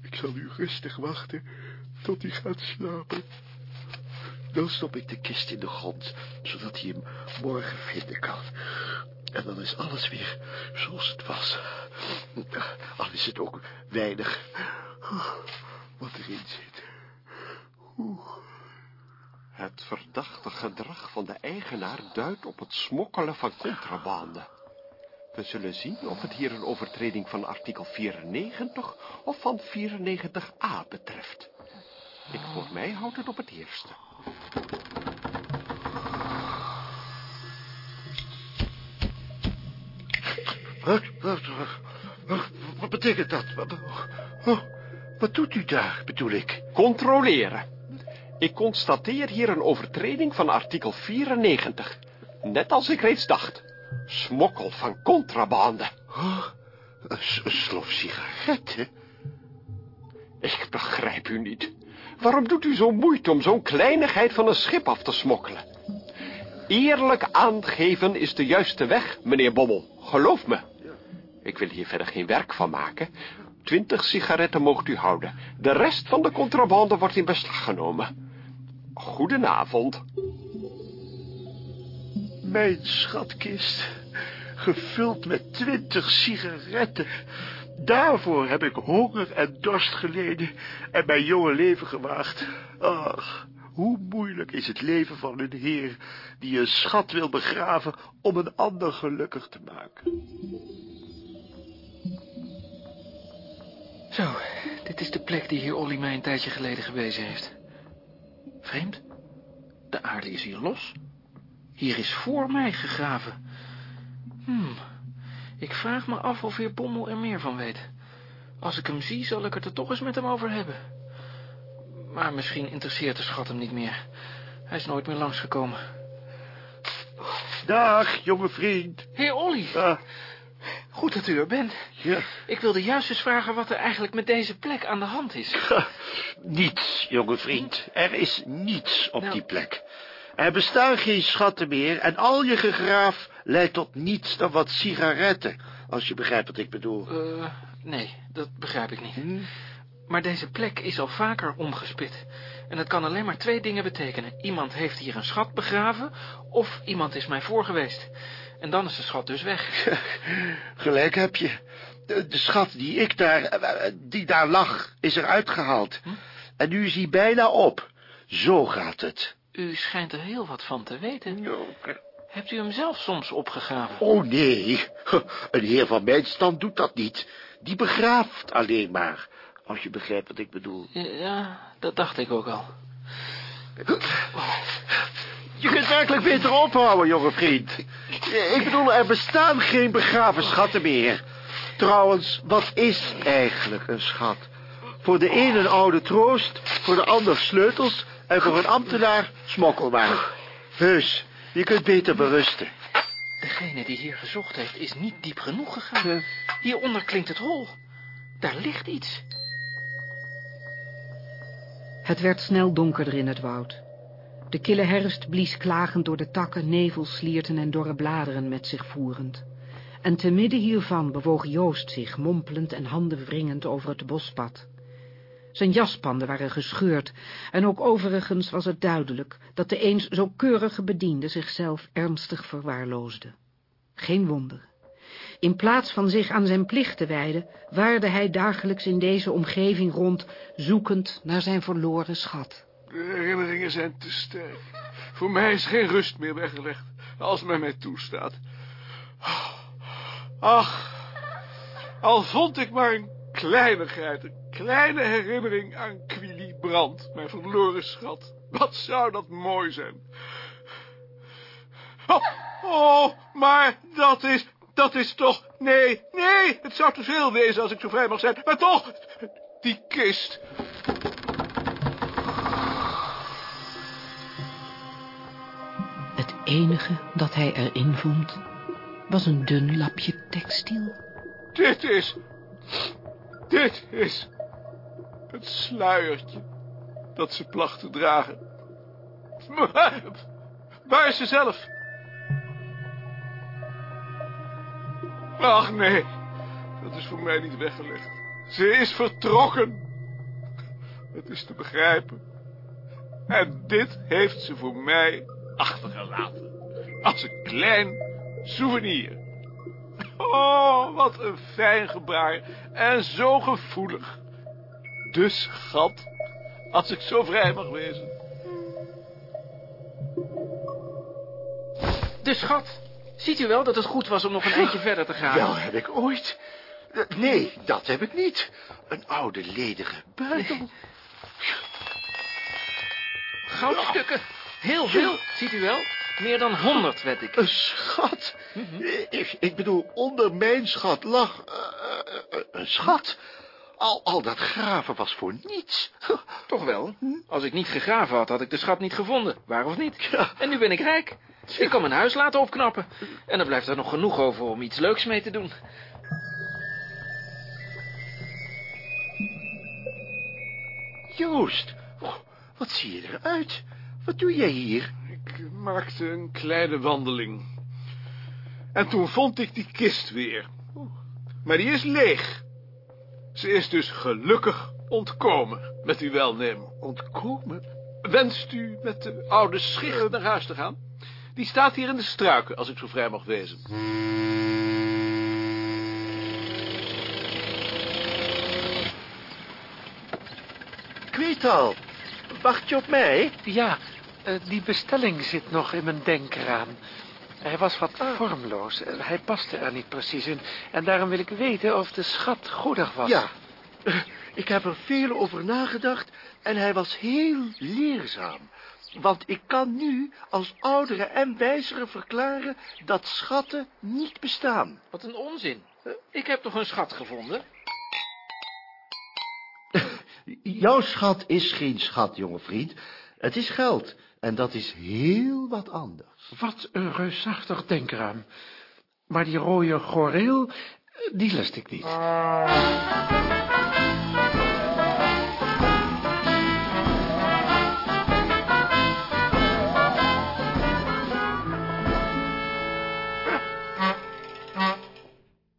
Speaker 5: Ik zal nu rustig wachten tot hij gaat slapen. Dan stop ik de kist in de grond, zodat hij hem morgen vinden kan. En dan is alles weer zoals het was. Al is het ook weinig wat erin zit.
Speaker 3: Het verdachte gedrag van de eigenaar duidt op het smokkelen van contrabande. We zullen zien of het hier een overtreding van artikel 94 of van 94a betreft. Ik voor mij houd het op het eerste.
Speaker 5: Wat, wat, wat, wat betekent dat? Wat, wat doet u daar, bedoel ik?
Speaker 3: Controleren. Ik constateer hier een overtreding van artikel 94. Net als ik reeds dacht. Smokkel van contrabande.
Speaker 5: Oh, een, een slof sigaretten?
Speaker 3: Ik begrijp u niet. Waarom doet u zo moeite om zo'n kleinigheid van een schip af te smokkelen? Eerlijk aangeven is de juiste weg, meneer Bommel. Geloof me. Ik wil hier verder geen werk van maken. Twintig sigaretten moogt u houden. De rest van de contrabande wordt in beslag genomen. Goedenavond.
Speaker 5: Mijn schatkist, gevuld met twintig sigaretten. Daarvoor heb ik honger en dorst geleden en mijn jonge leven gewaagd. Ach, hoe moeilijk is het leven van een heer die een schat wil begraven om een ander gelukkig te maken.
Speaker 4: Zo, dit is de plek die heer Olly mij een tijdje geleden gewezen heeft. Vreemd, de aarde is hier los. Hier is voor mij gegraven. Hmm, ik vraag me af of heer Bommel er meer van weet. Als ik hem zie, zal ik het er toch eens met hem over hebben. Maar misschien interesseert de schat hem niet meer. Hij is nooit meer langsgekomen.
Speaker 5: Dag, jonge vriend.
Speaker 4: Heer Olly.
Speaker 5: Ah.
Speaker 4: Goed dat u er bent.
Speaker 5: Ja.
Speaker 4: Ik wilde juist eens vragen wat er eigenlijk met deze plek aan de hand is.
Speaker 5: Niets, jonge vriend. Er is niets op
Speaker 4: Nou.
Speaker 5: die plek. Er bestaan geen schatten meer en al je gegraaf leidt tot niets dan wat sigaretten, als je begrijpt wat ik bedoel.
Speaker 4: Eh, nee, dat begrijp ik niet.
Speaker 5: Hm?
Speaker 4: Maar deze plek is al vaker omgespit. En het kan alleen maar twee dingen betekenen. Iemand heeft hier een schat begraven, of iemand is mij voor geweest. En dan is de schat dus weg.
Speaker 5: Gelijk heb je. De, de schat die ik daar, eh, die daar lag, is eruit gehaald. En nu is hij bijna op. Zo gaat het.
Speaker 4: U schijnt er heel wat van te weten. Hebt u hem zelf soms opgegraven?
Speaker 5: Oh nee, een heer van mijn stand doet dat niet. Die begraaft alleen maar, als je begrijpt wat ik bedoel.
Speaker 4: Ja, dat dacht ik ook al.
Speaker 5: Je kunt werkelijk beter ophouden, jonge vriend. Ik bedoel, er bestaan geen begraven schatten meer. Trouwens, wat is eigenlijk een schat? Voor de een een oude troost, voor de ander sleutels... en voor een ambtenaar smokkelwaar. Heus, je kunt beter berusten.
Speaker 4: Degene die hier gezocht heeft, is niet diep genoeg gegaan. Hieronder klinkt het hol. Daar ligt iets.
Speaker 2: Het werd snel donkerder in het woud. De kille herfst blies klagend door de takken, nevelslierten en dorre bladeren met zich voerend. En te midden hiervan bewoog Joost zich, mompelend en handen wringend over het bospad. Zijn jaspanden waren gescheurd, en ook overigens was het duidelijk dat de eens zo keurige bediende zichzelf ernstig verwaarloosde. Geen wonder. In plaats van zich aan zijn plicht te wijden, waarde hij dagelijks in deze omgeving rond, zoekend naar zijn verloren schat.
Speaker 6: De herinneringen zijn te sterk. Voor mij is geen rust meer weggelegd, als men mij toestaat. Ach, al vond ik maar een kleinigheid, een kleine herinnering aan Quilly Brand, mijn verloren schat. Wat zou dat mooi zijn. Oh, oh, maar dat is dat is toch... Nee, nee, het zou te veel wezen als ik zo vrij mag zijn. Maar toch, die kist...
Speaker 2: Het enige dat hij erin vond, was een dun lapje textiel.
Speaker 6: Dit is... Dit is... Het sluiertje dat ze placht te dragen. Maar, waar is ze zelf? Ach nee, dat is voor mij niet weggelegd. Ze is vertrokken. Het is te begrijpen. En dit heeft ze voor mij achtergelaten. Als een klein souvenir. Oh, wat een fijn gebaar. En zo gevoelig. De schat, als ik zo vrij mag wezen.
Speaker 4: De schat. Ziet u wel dat het goed was om nog een eindje verder te gaan?
Speaker 5: Wel heb ik ooit... Nee, dat heb ik niet. Een oude ledige buidel.
Speaker 4: Goudstukken. Heel veel, ziet u wel. Meer dan honderd, wed ik.
Speaker 5: Een schat? ik, ik bedoel, onder mijn schat lag eh, eh, een schat. Al, al dat graven was voor niets.
Speaker 4: Toch wel. Als ik niet gegraven had, had ik de schat niet gevonden. Waar of niet? En nu ben ik rijk. Ik kan mijn huis laten opknappen. En dan blijft er nog genoeg over om iets leuks mee te doen.
Speaker 5: Joost, oh, wat zie je eruit? Wat doe jij hier?
Speaker 6: Ik maakte een kleine wandeling. En toen vond ik die kist weer. Maar die is leeg. Ze is dus gelukkig ontkomen, met uw welnemen.
Speaker 5: Ontkomen?
Speaker 6: Wenst u met de oude schicht naar huis te gaan? Die staat hier in de struiken, als ik zo vrij mag wezen.
Speaker 5: Ik weet al. Wacht je op mij?
Speaker 7: Ja, eh, die bestelling zit nog in mijn denkraam. Hij was wat vormloos. Eh, Hij paste er niet precies in. En daarom wil ik weten of de schat goedig was.
Speaker 5: Ja. Eh, Ik heb er veel over nagedacht en hij was heel leerzaam. Want ik kan nu als oudere en wijzere verklaren dat schatten niet bestaan.
Speaker 4: Wat een onzin. Ik heb toch een schat gevonden?
Speaker 5: Jouw schat is geen schat, jonge vriend. Het is geld. En dat is heel wat anders.
Speaker 7: Wat een reusachtig denkraam. Maar die rode goreel, die lust ik niet.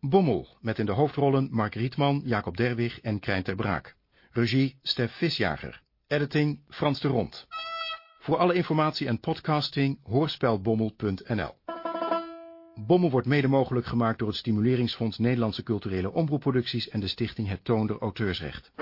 Speaker 1: Bommel, met in de hoofdrollen Mark Rietman, Jacob Derwig en Krijn ter Braak. Regie Stef Visjager. Editing Frans de Rond. Voor alle informatie en podcasting hoorspelbommel.nl Bommel wordt mede mogelijk gemaakt door het Stimuleringsfonds Nederlandse Culturele Omroepproducties en de stichting Het Toonder Auteursrecht.